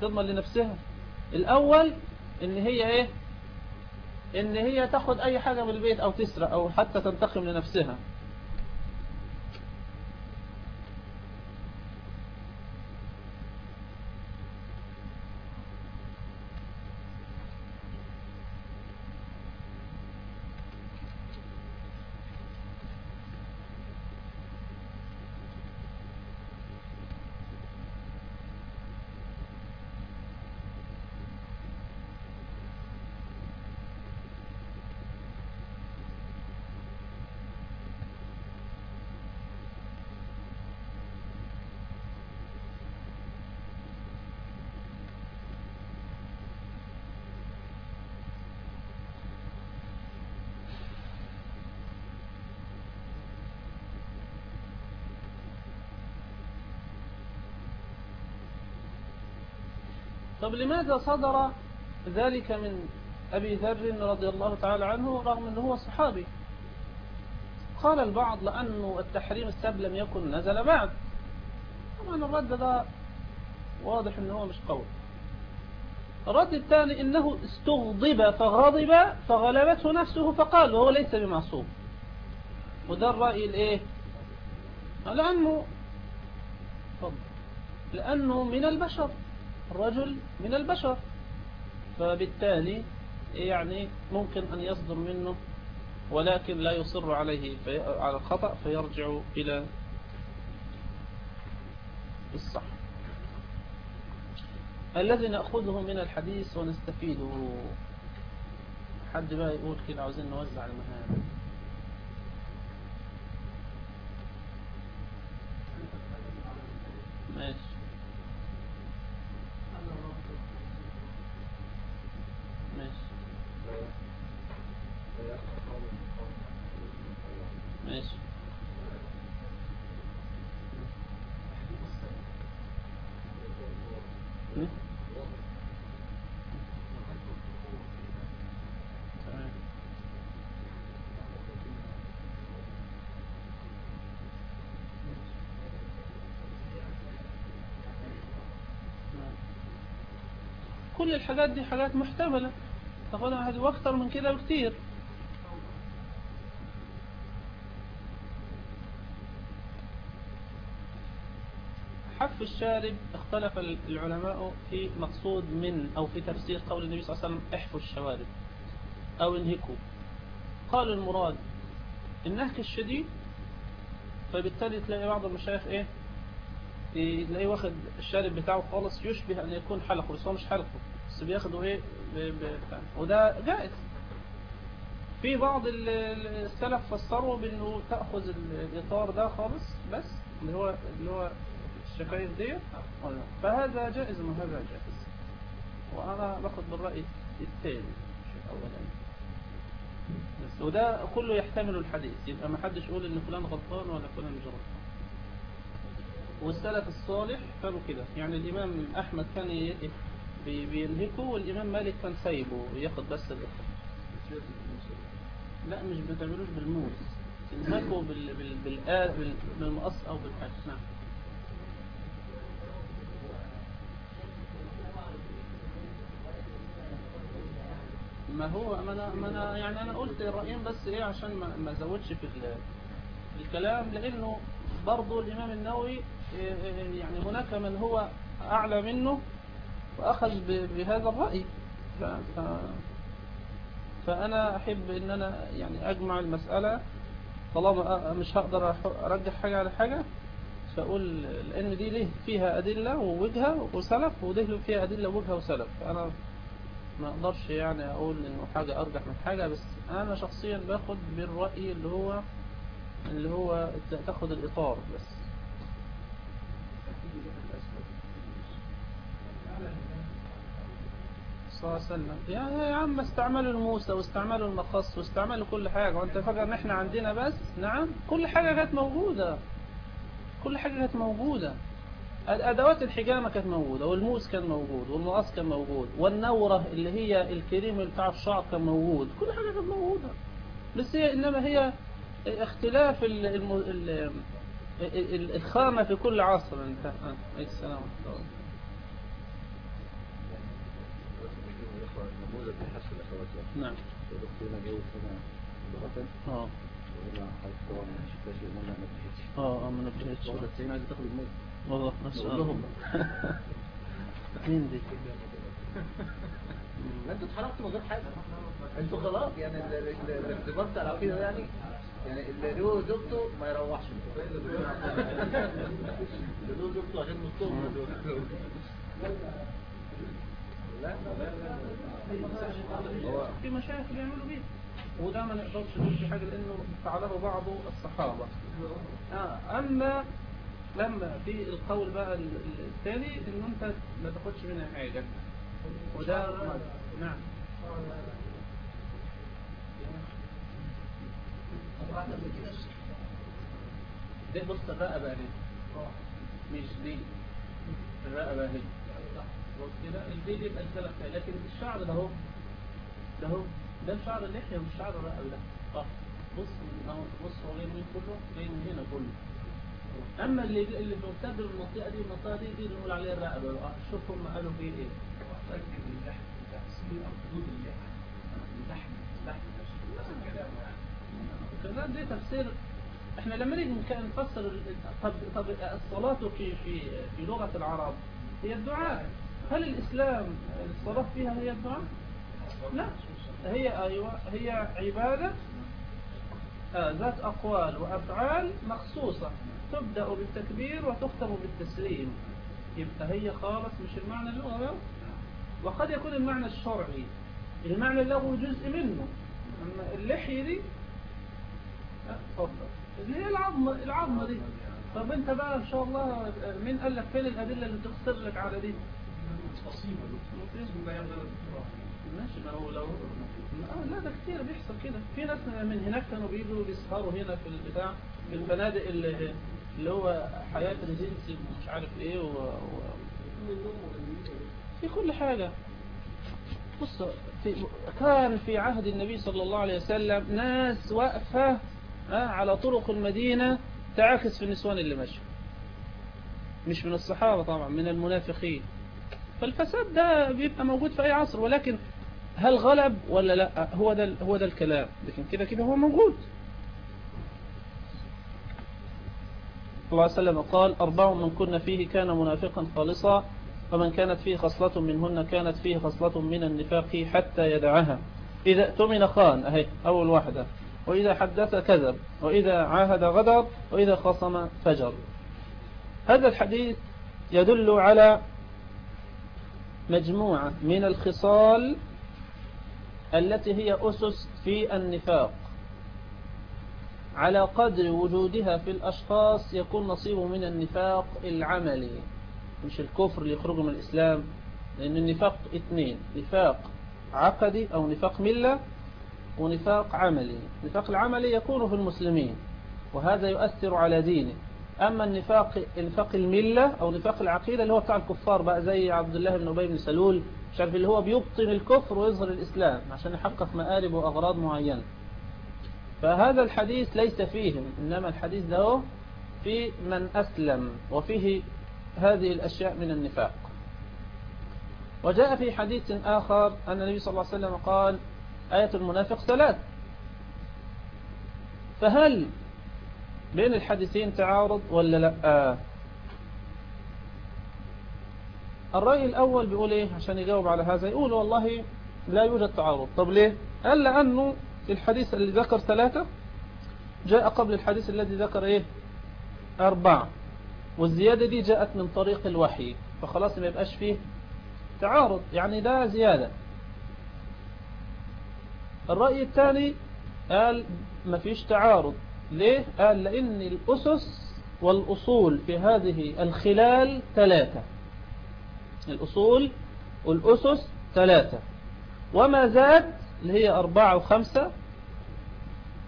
تضمن لنفسها الأول إن هي إيه؟ إن هي تاخد أي حاجة من البيت أو تسرق أو حتى تنتقم لنفسها. طب لماذا صدر ذلك من أبي ذر رضي الله تعالى عنه رغم أنه هو صحابي؟ قال البعض لأنه التحريم السب لم يكن نزل بعد. طبعا الرد ده واضح أنه هو مش قوي الرد الثاني إنه استغضب فغضب فغلبته نفسه فقال وهو ليس بمعصوم. وده الرأي الإيه؟ لأنه. لأنه من البشر. الرجل من البشر. فبالتالي يعني ممكن أن يصدر منه ولكن لا يصر عليه على الخطأ فيرجع إلى الصح. الذي نأخذه من الحديث ونستفيده. حد بقى يقول كده عاوزين نوزع المهام. ماشي ماشي م? تمام كل الحاجات دي حاجات محتملة. تاخدها هذه وأكتر من كده بكتير. حف الشارب اختلف العلماء في مقصود من أو في تفسير قول النبي صلى الله عليه وسلم احفوا الشوارب أو انهكوا. قالوا المراد النهك الشديد فبالتالي تلاقي بعض المشايخ إيه؟ تلاقيه واخد الشارب بتاعه خالص يشبه أن يكون حلقه بس هو مش حلقه بس بياخده إيه. وده جائز. في بعض ال- ال- السلف فسروا بأنه تأخذ ال- الإطار ده خالص بس اللي هو اللي هو الشفايف ديت فهذا جائز وهذا جائز. وأنا باخد بالرأي الثاني الاولاني بس وده كله يحتمل الحديث. يبقى ما حدش يقول إن فلان غلطان ولا فلان مش غلطان والسلف الصالح كانوا كده. يعني الإمام أحمد كان بينهكه والإمام مالك كان سايبه ياخد بس الإخر لا مش بتعملوش بالموس تنهكوا بال بال بال- بالمقص أو بالحاج. نعم. ما هو ما أنا ما أنا يعني أنا قلت الرايين بس إيه عشان ما ما أزودش في الكلام لأنه برضه الإمام النووي إيه إيه يعني هناك من هو أعلى منه وأخذ ب- بهذا الرأي. ف- ف- فأنا أحب إن أنا يعني أجمع المسألة. طالما مش هقدر أرجح حاجة على حاجة فأقول لأن دي ليه فيها أدلة ووجهة وسلف وده فيها أدلة ووجهة وسلف. فأنا ما أقدرش يعني أقول إنه حاجة أرجح من حاجة بس أنا شخصيا باخد بالرأي اللي هو اللي هو تاخد الإطار بس. صلى الله عليه وسلم. يا يا عم استعملوا الموسى واستعملوا المقص واستعملوا كل حاجة. وأنت فاكر إن إحنا عندنا بس نعم كل حاجة كانت موجودة. كل حاجة كانت موجودة. أدوات الحجامة كانت موجودة والموس كان موجود والمقص كان موجود والنورة اللي هي الكريم بتاع الشعر كان موجود. كل حاجة كانت موجودة. بس هي إنما هي اختلاف ال الم... ال ال- ال- الخامة في كل عصر انت آه، عليك السلام. نعم. آه. آه آه ما نبهتش. واحدة 90 عايزة تاخد الموت والله نسأل لهم مين دي؟ أنتوا اتحركتوا من غير حاجة. أنتوا خلاص يعني ال- ال- ال- الاختبار بتاع العقيدة ده يعني يعني اللي له زوجته ما يروحش. اللي له زوجته عشان مصطوم في مشايخ بيعملوا بيه وده ما نقدرش نقول في حاجة لأنه فعله بعض الصحابة. آه، أما لما في القول بقى ال- ال- الثاني إن أنت ما تاخدش منها حاجة. وده نعم. دي بص الرقبة أهي. مش دي. الرقبة أهي. بص كده الدي دي يبقى الثلاث لكن الشعر ده أهو. ده هو ده الشعر اللحية مش شعر الرقبة ده. آه بص أهو. بص هو جاي من كله جاي من هنا كله. أما اللي اللي بيمتد المنطقة دي المنطقة دي دي بنقول عليها الرقبة. بقى شوف هم قالوا فيه إيه كذا دي تفسير. إحنا لما نيجي نفسر طب طب الصلاة في في في لغة العرب هي الدعاء. هل الإسلام الصلاة فيها هي الدعاء؟ لا. هي أيوة. هي عبادة. آه، ذات أقوال وأفعال مخصوصة. تبدأ بالتكبير وتختم بالتسليم. يبقى هي خالص مش المعنى اللغوي وقد يكون المعنى الشرعي. المعنى اللغوي جزء منه. أما اللحية دي اللي هي العظمة العظمة دي. طب انت بقى ان شاء الله مين قال لك فين الأدلة اللي تقصر لك على دي؟ ماشي. ما هو لو لا ده كتير بيحصل كده. في ناس من هناك كانوا بيجوا بيسهروا هنا في البتاع في الفنادق اللي, اللي هو حياة الجنس ومش عارف إيه و... و... في كل حاجة. بص في كان في عهد النبي صلى الله عليه وسلم ناس واقفة آه، على طرق المدينة تعاكس في النسوان اللي ماشية مش من الصحابة طبعا من المنافقين. فالفساد ده بيبقى موجود في أي عصر ولكن هل غلب ولا لا؟ هو ده هو ده الكلام. لكن كده كده هو موجود. الله عليه وسلم قال أربع من كنا فيه كان منافقا خالصا ومن كانت فيه خصلة منهن كانت فيه خصلة من النفاق حتى يدعها. إذا اؤتمن خان أهي أول واحدة. وإذا حدث كذب وإذا عاهد غدر وإذا خصم فجر. هذا الحديث يدل على مجموعة من الخصال التي هي أسس في النفاق. على قدر وجودها في الأشخاص يكون نصيبه من النفاق العملي مش الكفر اللي يخرج من الإسلام لأن النفاق اثنين نفاق عقدي أو نفاق ملة ونفاق عملي. النفاق العملي يكون في المسلمين وهذا يؤثر على دينه. أما النفاق نفاق الملة أو نفاق العقيدة اللي هو بتاع الكفار بقى زي عبد الله بن أبي بن سلول مش عارف اللي هو بيبطن الكفر ويظهر الإسلام عشان يحقق مآرب وأغراض معينة. فهذا الحديث ليس فيهم إنما الحديث ده في من أسلم وفيه هذه الأشياء من النفاق. وجاء في حديث آخر أن النبي صلى الله عليه وسلم قال آية المنافق ثلاث. فهل بين الحديثين تعارض ولا لا؟ آه. الرأي الأول بيقول إيه؟ عشان يجاوب على هذا يقول والله لا يوجد تعارض. طب ليه؟ قال لأنه الحديث اللي ذكر ثلاثة جاء قبل الحديث الذي ذكر إيه؟ أربعة. والزيادة دي جاءت من طريق الوحي فخلاص ما يبقاش فيه تعارض. يعني ده زيادة. الرأي الثاني قال ما فيش تعارض. ليه؟ قال لأن الأسس والأصول في هذه الخلال ثلاثة. الأصول والأسس ثلاثة. وما زاد اللي هي أربعة وخمسة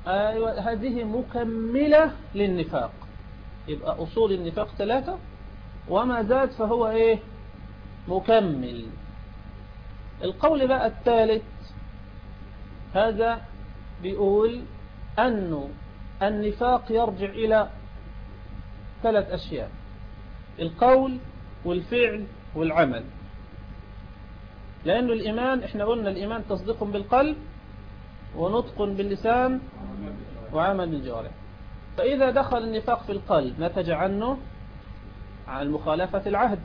أيوة هذه مكملة للنفاق. يبقى أصول النفاق ثلاثة. وما زاد فهو إيه؟ مكمل. القول بقى الثالث هذا بيقول أنه النفاق يرجع إلى ثلاث أشياء القول والفعل والعمل. لأنه الإيمان إحنا قلنا الإيمان تصديق بالقلب ونطق باللسان وعمل بالجوارح. فإذا دخل النفاق في القلب نتج عنه عن مخالفة العهد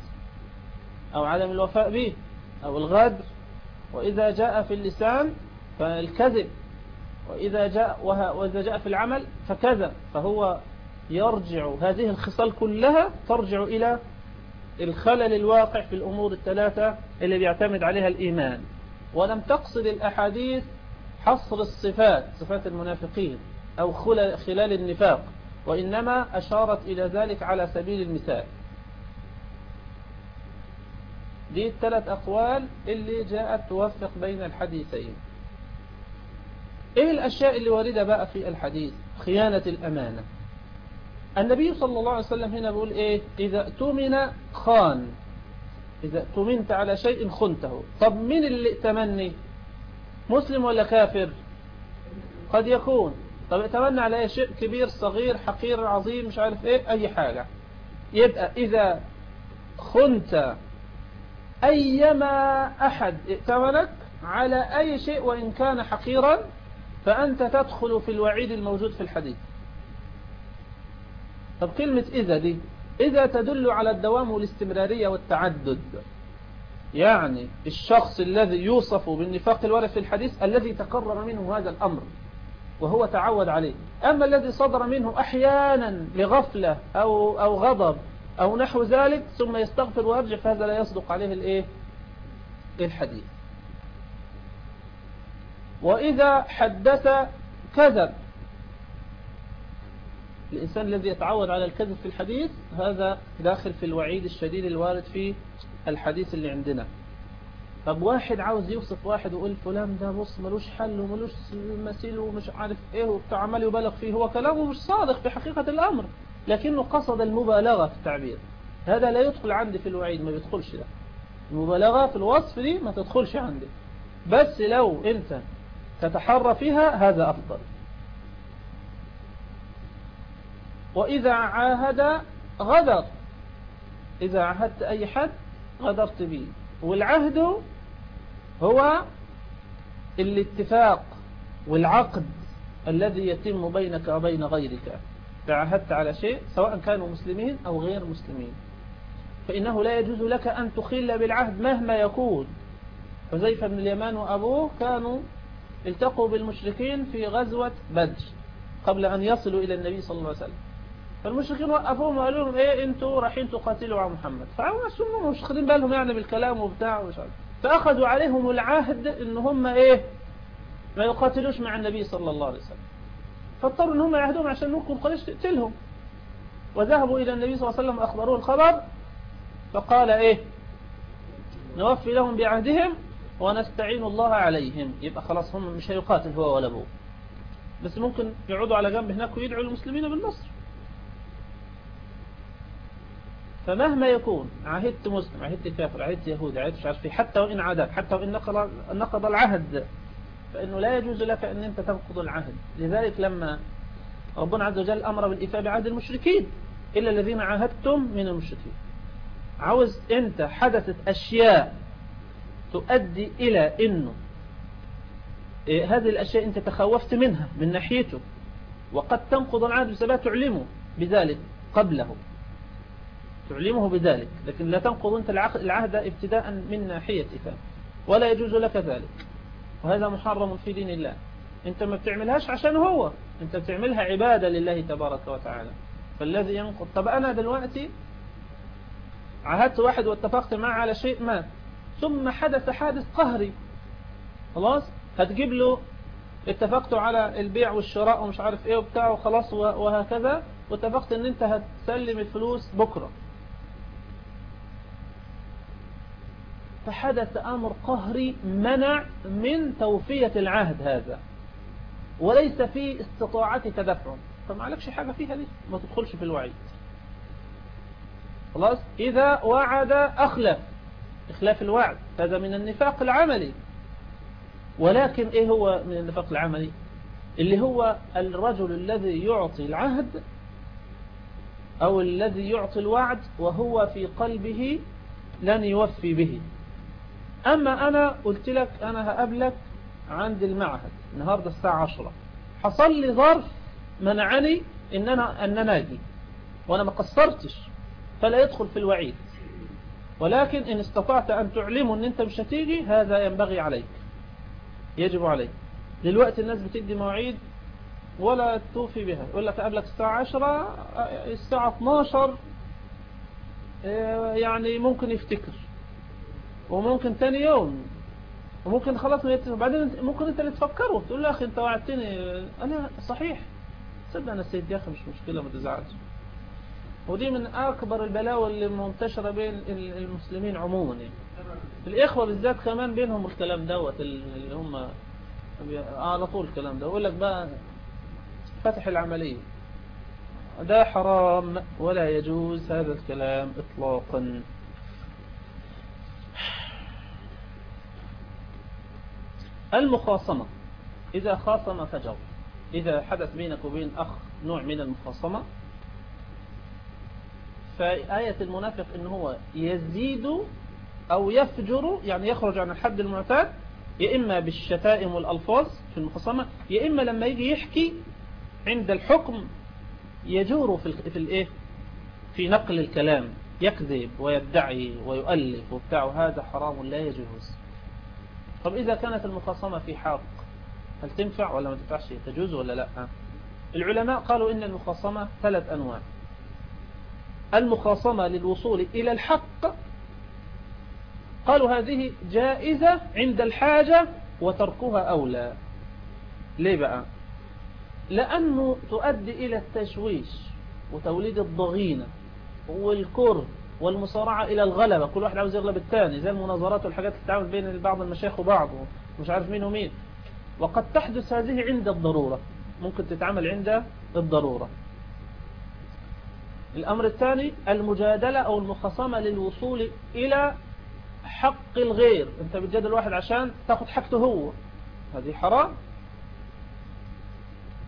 أو عدم الوفاء به أو الغدر. وإذا جاء في اللسان فالكذب وإذا جاء وإذا جاء في العمل فكذا فهو يرجع هذه الخصال كلها ترجع إلى الخلل الواقع في الأمور الثلاثة اللي بيعتمد عليها الإيمان. ولم تقصد الأحاديث حصر الصفات صفات المنافقين أو خلال النفاق وإنما أشارت إلى ذلك على سبيل المثال. دي الثلاث أقوال اللي جاءت توفق بين الحديثين. إيه الأشياء اللي واردة بقى في الحديث؟ خيانة الأمانة. النبي صلى الله عليه وسلم هنا بيقول إيه؟ إذا اؤتمن خان. إذا اؤتمنت على شيء خنته. طب مين اللي ائتمني؟ مسلم ولا كافر؟ قد يكون. طب اتمنى على شيء كبير صغير حقير عظيم مش عارف إيه أي حاجة. يبقى إذا خنت أيما أحد ائتمنك على أي شيء وإن كان حقيرا فأنت تدخل في الوعيد الموجود في الحديث. طب كلمة إذا دي إذا تدل على الدوام والاستمرارية والتعدد. يعني الشخص الذي يوصف بالنفاق الوارد في الحديث الذي تقرر منه هذا الأمر وهو تعود عليه. أما الذي صدر منه أحيانا لغفلة أو, أو غضب أو نحو ذلك ثم يستغفر ويرجع فهذا لا يصدق عليه الإيه؟ الحديث. وإذا حدث كذب. الإنسان الذي يتعود على الكذب في الحديث هذا داخل في الوعيد الشديد الوارد في الحديث اللي عندنا. طب واحد عاوز يوصف واحد ويقول فلان ده بص ملوش حل وملوش مثيل ومش عارف إيه وبتاع عمال يبالغ فيه هو كلامه مش صادق في حقيقة الأمر لكنه قصد المبالغة في التعبير. هذا لا يدخل عندي في الوعيد ما بيدخلش ده. المبالغة في الوصف دي ما تدخلش عندي. بس لو أنت تتحرى فيها هذا أفضل. وإذا عاهد غدر. إذا عهدت أي حد غدرت به. والعهد هو الاتفاق والعقد الذي يتم بينك وبين غيرك. تعهدت على شيء سواء كانوا مسلمين أو غير مسلمين. فإنه لا يجوز لك أن تخل بالعهد مهما يكون. حذيفة بن اليمان وأبوه كانوا التقوا بالمشركين في غزوة بدر قبل أن يصلوا إلى النبي صلى الله عليه وسلم. فالمشركين وقفوهم وقالوا لهم إيه أنتوا رايحين تقاتلوا على محمد. فعملوا مش واخدين بالهم يعني بالكلام وبتاع ومش عارف. فأخذوا عليهم العهد إن هم إيه ما يقاتلوش مع النبي صلى الله عليه وسلم. فاضطروا إن هم يعهدوهم عشان ممكن قريش تقتلهم. وذهبوا إلى النبي صلى الله عليه وسلم اخبروه الخبر فقال إيه نوفي لهم بعهدهم ونستعين الله عليهم. يبقى خلاص هم مش هيقاتل هو ولا أبوه. بس ممكن يقعدوا على جنب هناك ويدعوا المسلمين بالنصر فمهما يكون عهدت مسلم عهدت كافر عهدت يهودي عهدت مش عارف حتى وإن عادت حتى وإن نقض, نقض العهد فإنه لا يجوز لك أن أنت تنقض العهد. لذلك لما ربنا عز وجل أمر بالإفاء بعهد المشركين إلا الذين عاهدتم من المشركين. عاوز أنت حدثت أشياء تؤدي إلى أنه إيه هذه الأشياء أنت تخوفت منها من ناحيته وقد تنقض العهد بسبب تعلمه بذلك قبله. تعلمه بذلك لكن لا تنقض أنت العهد ابتداء من ناحيتك ولا يجوز لك ذلك. وهذا محرم في دين الله. أنت ما بتعملهاش عشان هو أنت بتعملها عبادة لله تبارك وتعالى. فالذي ينقض طب أنا دلوقتي عهدت واحد واتفقت معه على شيء ما ثم حدث حادث قهري. خلاص؟ هتجيب له اتفقتوا على البيع والشراء ومش عارف إيه وبتاع وخلاص وهكذا واتفقت ان انت هتسلم الفلوس بكرة. فحدث أمر قهري منع من توفية العهد هذا وليس في استطاعتك دفعه فما عليكش حاجة فيها دي ما تدخلش في الوعيد. خلاص؟ إذا وعد أخلف. إخلاف الوعد هذا من النفاق العملي. ولكن إيه هو من النفاق العملي؟ اللي هو الرجل الذي يعطي العهد أو الذي يعطي الوعد وهو في قلبه لن يوفي به. أما أنا قلت لك أنا هقابلك عند المعهد النهاردة الساعة عشرة. حصل لي ظرف منعني إن أنا, أن أنا وأنا ما قصرتش. فلا يدخل في الوعيد. ولكن إن استطعت أن تعلمه أن أنت مش هتيجي هذا ينبغي عليك. يجب عليك. دلوقتي الناس بتدي مواعيد ولا توفي بها. يقول لك أقابلك الساعة عشرة الساعة 12 يعني ممكن يفتكر. وممكن تاني يوم. وممكن خلاص بعدين ممكن انت اللي تفكره. تقول له يا أخي أنت وعدتني أنا صحيح. صدق أنا السيد يا أخي مش مشكلة ما تزعلش. ودي من أكبر البلاوي اللي منتشرة بين المسلمين عموما يعني. الإخوة بالذات كمان بينهم الكلام دوت اللي هم على طول الكلام ده. يقول لك بقى فتح العملية. ده حرام ولا يجوز هذا الكلام المخاصمة. إذا خاصم فجر. إذا حدث بينك وبين أخ نوع من المخاصمة فآية المنافق إن هو يزيد أو يفجر يعني يخرج عن الحد المعتاد يا إما بالشتائم والألفاظ في المخاصمة يا إما لما يجي يحكي عند الحكم يجور في في الإيه؟ في نقل الكلام يكذب ويدعي ويؤلف وبتاع هذا حرام لا يجوز. طب إذا كانت المخاصمة في حق هل تنفع ولا ما تنفعش؟ تجوز ولا لا؟ العلماء قالوا إن المخاصمة ثلاث أنواع. المخاصمة للوصول إلى الحق. قالوا هذه جائزة عند الحاجة وتركها أولى. ليه بقى؟ لأنه تؤدي إلى التشويش وتوليد الضغينة والكره والمصارعة إلى الغلبة. كل واحد عاوز يغلب الثاني زي المناظرات والحاجات اللي تتعامل بين بعض المشايخ وبعض ومش عارف مين ومين. وقد تحدث هذه عند الضرورة. ممكن تتعامل عند الضرورة. الأمر الثاني المجادلة أو المخاصمة للوصول إلى حق الغير. أنت بتجادل واحد عشان تاخد حقته هو. هذه حرام.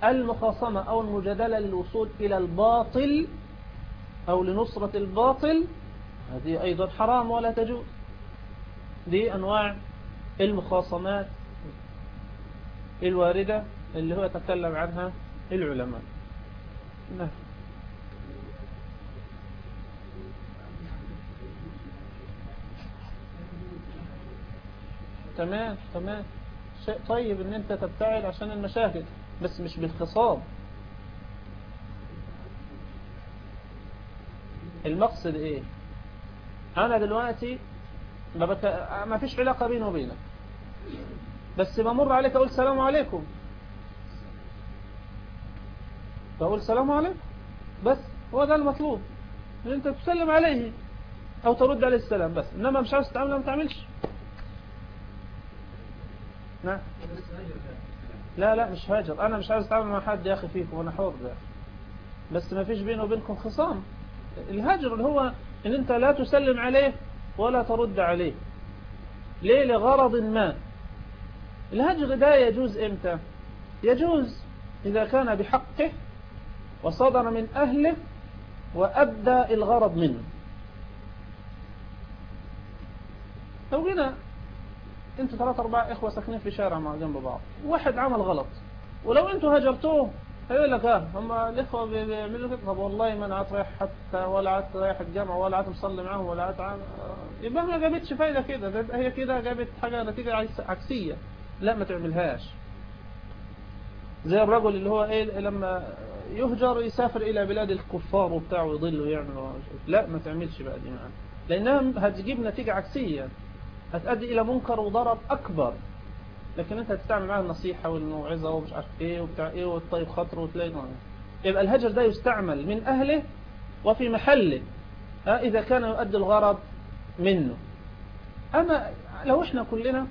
المخاصمة أو المجادلة للوصول إلى الباطل أو لنصرة الباطل هذه أيضا حرام ولا تجوز. دي أنواع المخاصمات الواردة اللي هو يتكلم عنها العلماء. نعم. تمام تمام. شيء طيب إن أنت تبتعد عشان المشاكل بس مش بالخصام. المقصد إيه؟ أنا دلوقتي ما, فيش علاقة بيني وبينك. بس بمر عليك أقول السلام عليكم. بقول السلام عليكم. بس هو ده المطلوب. إن أنت تسلم عليه أو ترد عليه السلام بس. إنما مش عاوز تتعامل ما تعملش نعم لا لا مش هاجر. أنا مش عاوز أتعامل مع حد يا أخي فيكم أنا حر بس ما فيش بيني وبينكم خصام. الهجر اللي هو إن أنت لا تسلم عليه ولا ترد عليه. ليه؟ لغرض ما. الهجر ده يجوز إمتى؟ يجوز إذا كان بحقه وصدر من أهله وابدى الغرض منه. لو جينا أنتوا ثلاثة اربعة اخوة ساكنين في شارع مع جنب بعض. واحد عمل غلط. ولو أنتوا هجرتوه هيقول لك آه هم الإخوة بيعملوا كده. طب والله ما قعدت رايح حتى ولا قعدت رايح الجامعة ولا قعدت مصلي معاهم ولا قعدت عام. يبقى ما جابتش فايدة كده. هي كده جابت حاجة نتيجة عكسية. لا ما تعملهاش. زي الرجل اللي هو إيه لما يهجر يسافر إلى بلاد الكفار وبتاع ويضل ويعمل لا ما تعملش بقى دي معاه لأنها هتجيب نتيجة عكسية. هتؤدي إلى منكر وضرر أكبر. لكن أنت هتستعمل معاه النصيحة والموعظة ومش عارف إيه وبتاع إيه والطيب خاطر وتلاقي يبقى الهجر ده يستعمل من أهله وفي محله. إذا كان يؤدي الغرض منه. أما لو إحنا كلنا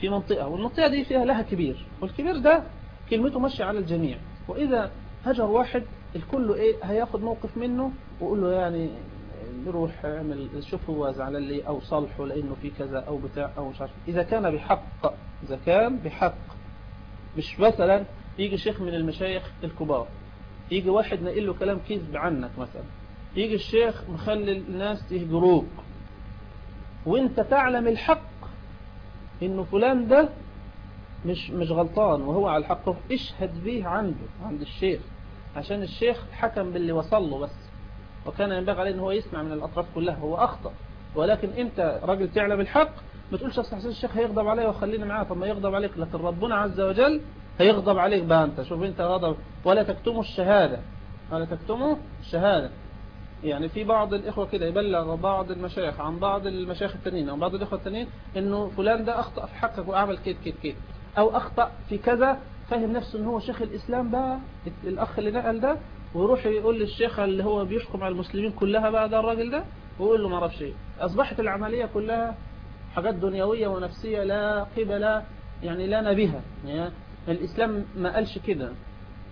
في منطقة والمنطقة دي فيها لها كبير والكبير ده كلمته ماشية على الجميع. وإذا هجر واحد الكل إيه هياخد موقف منه ويقول له يعني يروح يعمل شوف هو زعلان ليه أو صالحه لأنه في كذا أو بتاع أو مش عارف. إذا كان بحق إذا كان بحق. مش مثلا يجي شيخ من المشايخ الكبار يجي واحد نقل له كلام كذب عنك مثلا. يجي الشيخ مخلي الناس يهجروك. وأنت تعلم الحق إنه فلان ده مش مش غلطان وهو على الحق اشهد به عنده عند الشيخ. عشان الشيخ حكم باللي وصل له بس. وكان ينبغي عليه إن هو يسمع من الأطراف كلها هو أخطأ. ولكن أنت راجل تعلم الحق ما تقولش أصل حسين الشيخ هيغضب عليا وخليني معاه. طب ما يغضب عليك لكن ربنا عز وجل هيغضب عليك. بقى أنت شوف أنت غضب. ولا تكتموا الشهادة. ولا تكتموا الشهادة. يعني في بعض الإخوة كده يبلغ بعض المشايخ عن بعض المشايخ التانيين أو بعض الإخوة التانيين إنه فلان ده أخطأ في حقك وأعمل كده كده كده أو أخطأ في كذا فهم نفسه إن هو شيخ الإسلام بقى الأخ اللي نقل ده ويروح يقول للشيخ اللي هو بيحكم على المسلمين كلها بقى ده الراجل ده ويقول له ما أعرفش إيه. أصبحت العملية كلها حاجات دنيوية ونفسية لا قبل يعني لا نبيها. يعني الإسلام ما قالش كده.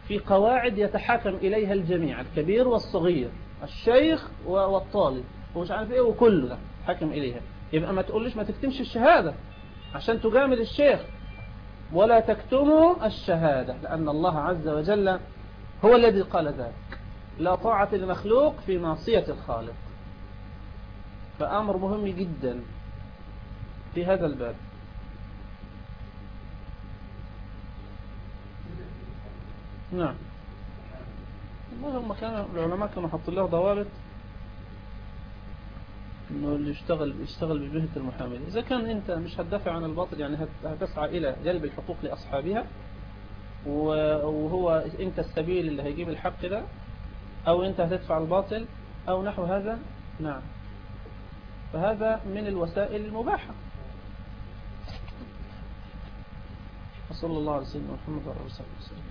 في قواعد يتحاكم إليها الجميع الكبير والصغير الشيخ والطالب ومش عارف إيه وكله حاكم إليها. يبقى ما تقولش ما تكتمش الشهادة عشان تجامل الشيخ. ولا تكتموا الشهادة لأن الله عز وجل هو الذي قال ذلك. لا طاعة لمخلوق في معصية الخالق. فأمر مهم جدا في هذا الباب. نعم. هم كانوا العلماء كانوا حاطين له ضوابط إنه اللي يشتغل يشتغل بمهنة المحاماة إذا كان أنت مش هتدافع عن الباطل يعني هت- هتسعى إلى جلب الحقوق لأصحابها وهو أنت السبيل اللي هيجيب الحق ده أو أنت هتدفع الباطل أو نحو هذا. نعم. فهذا من الوسائل المباحة. وصلى الله على سيدنا محمد وعلى آله وصحبه وسلم.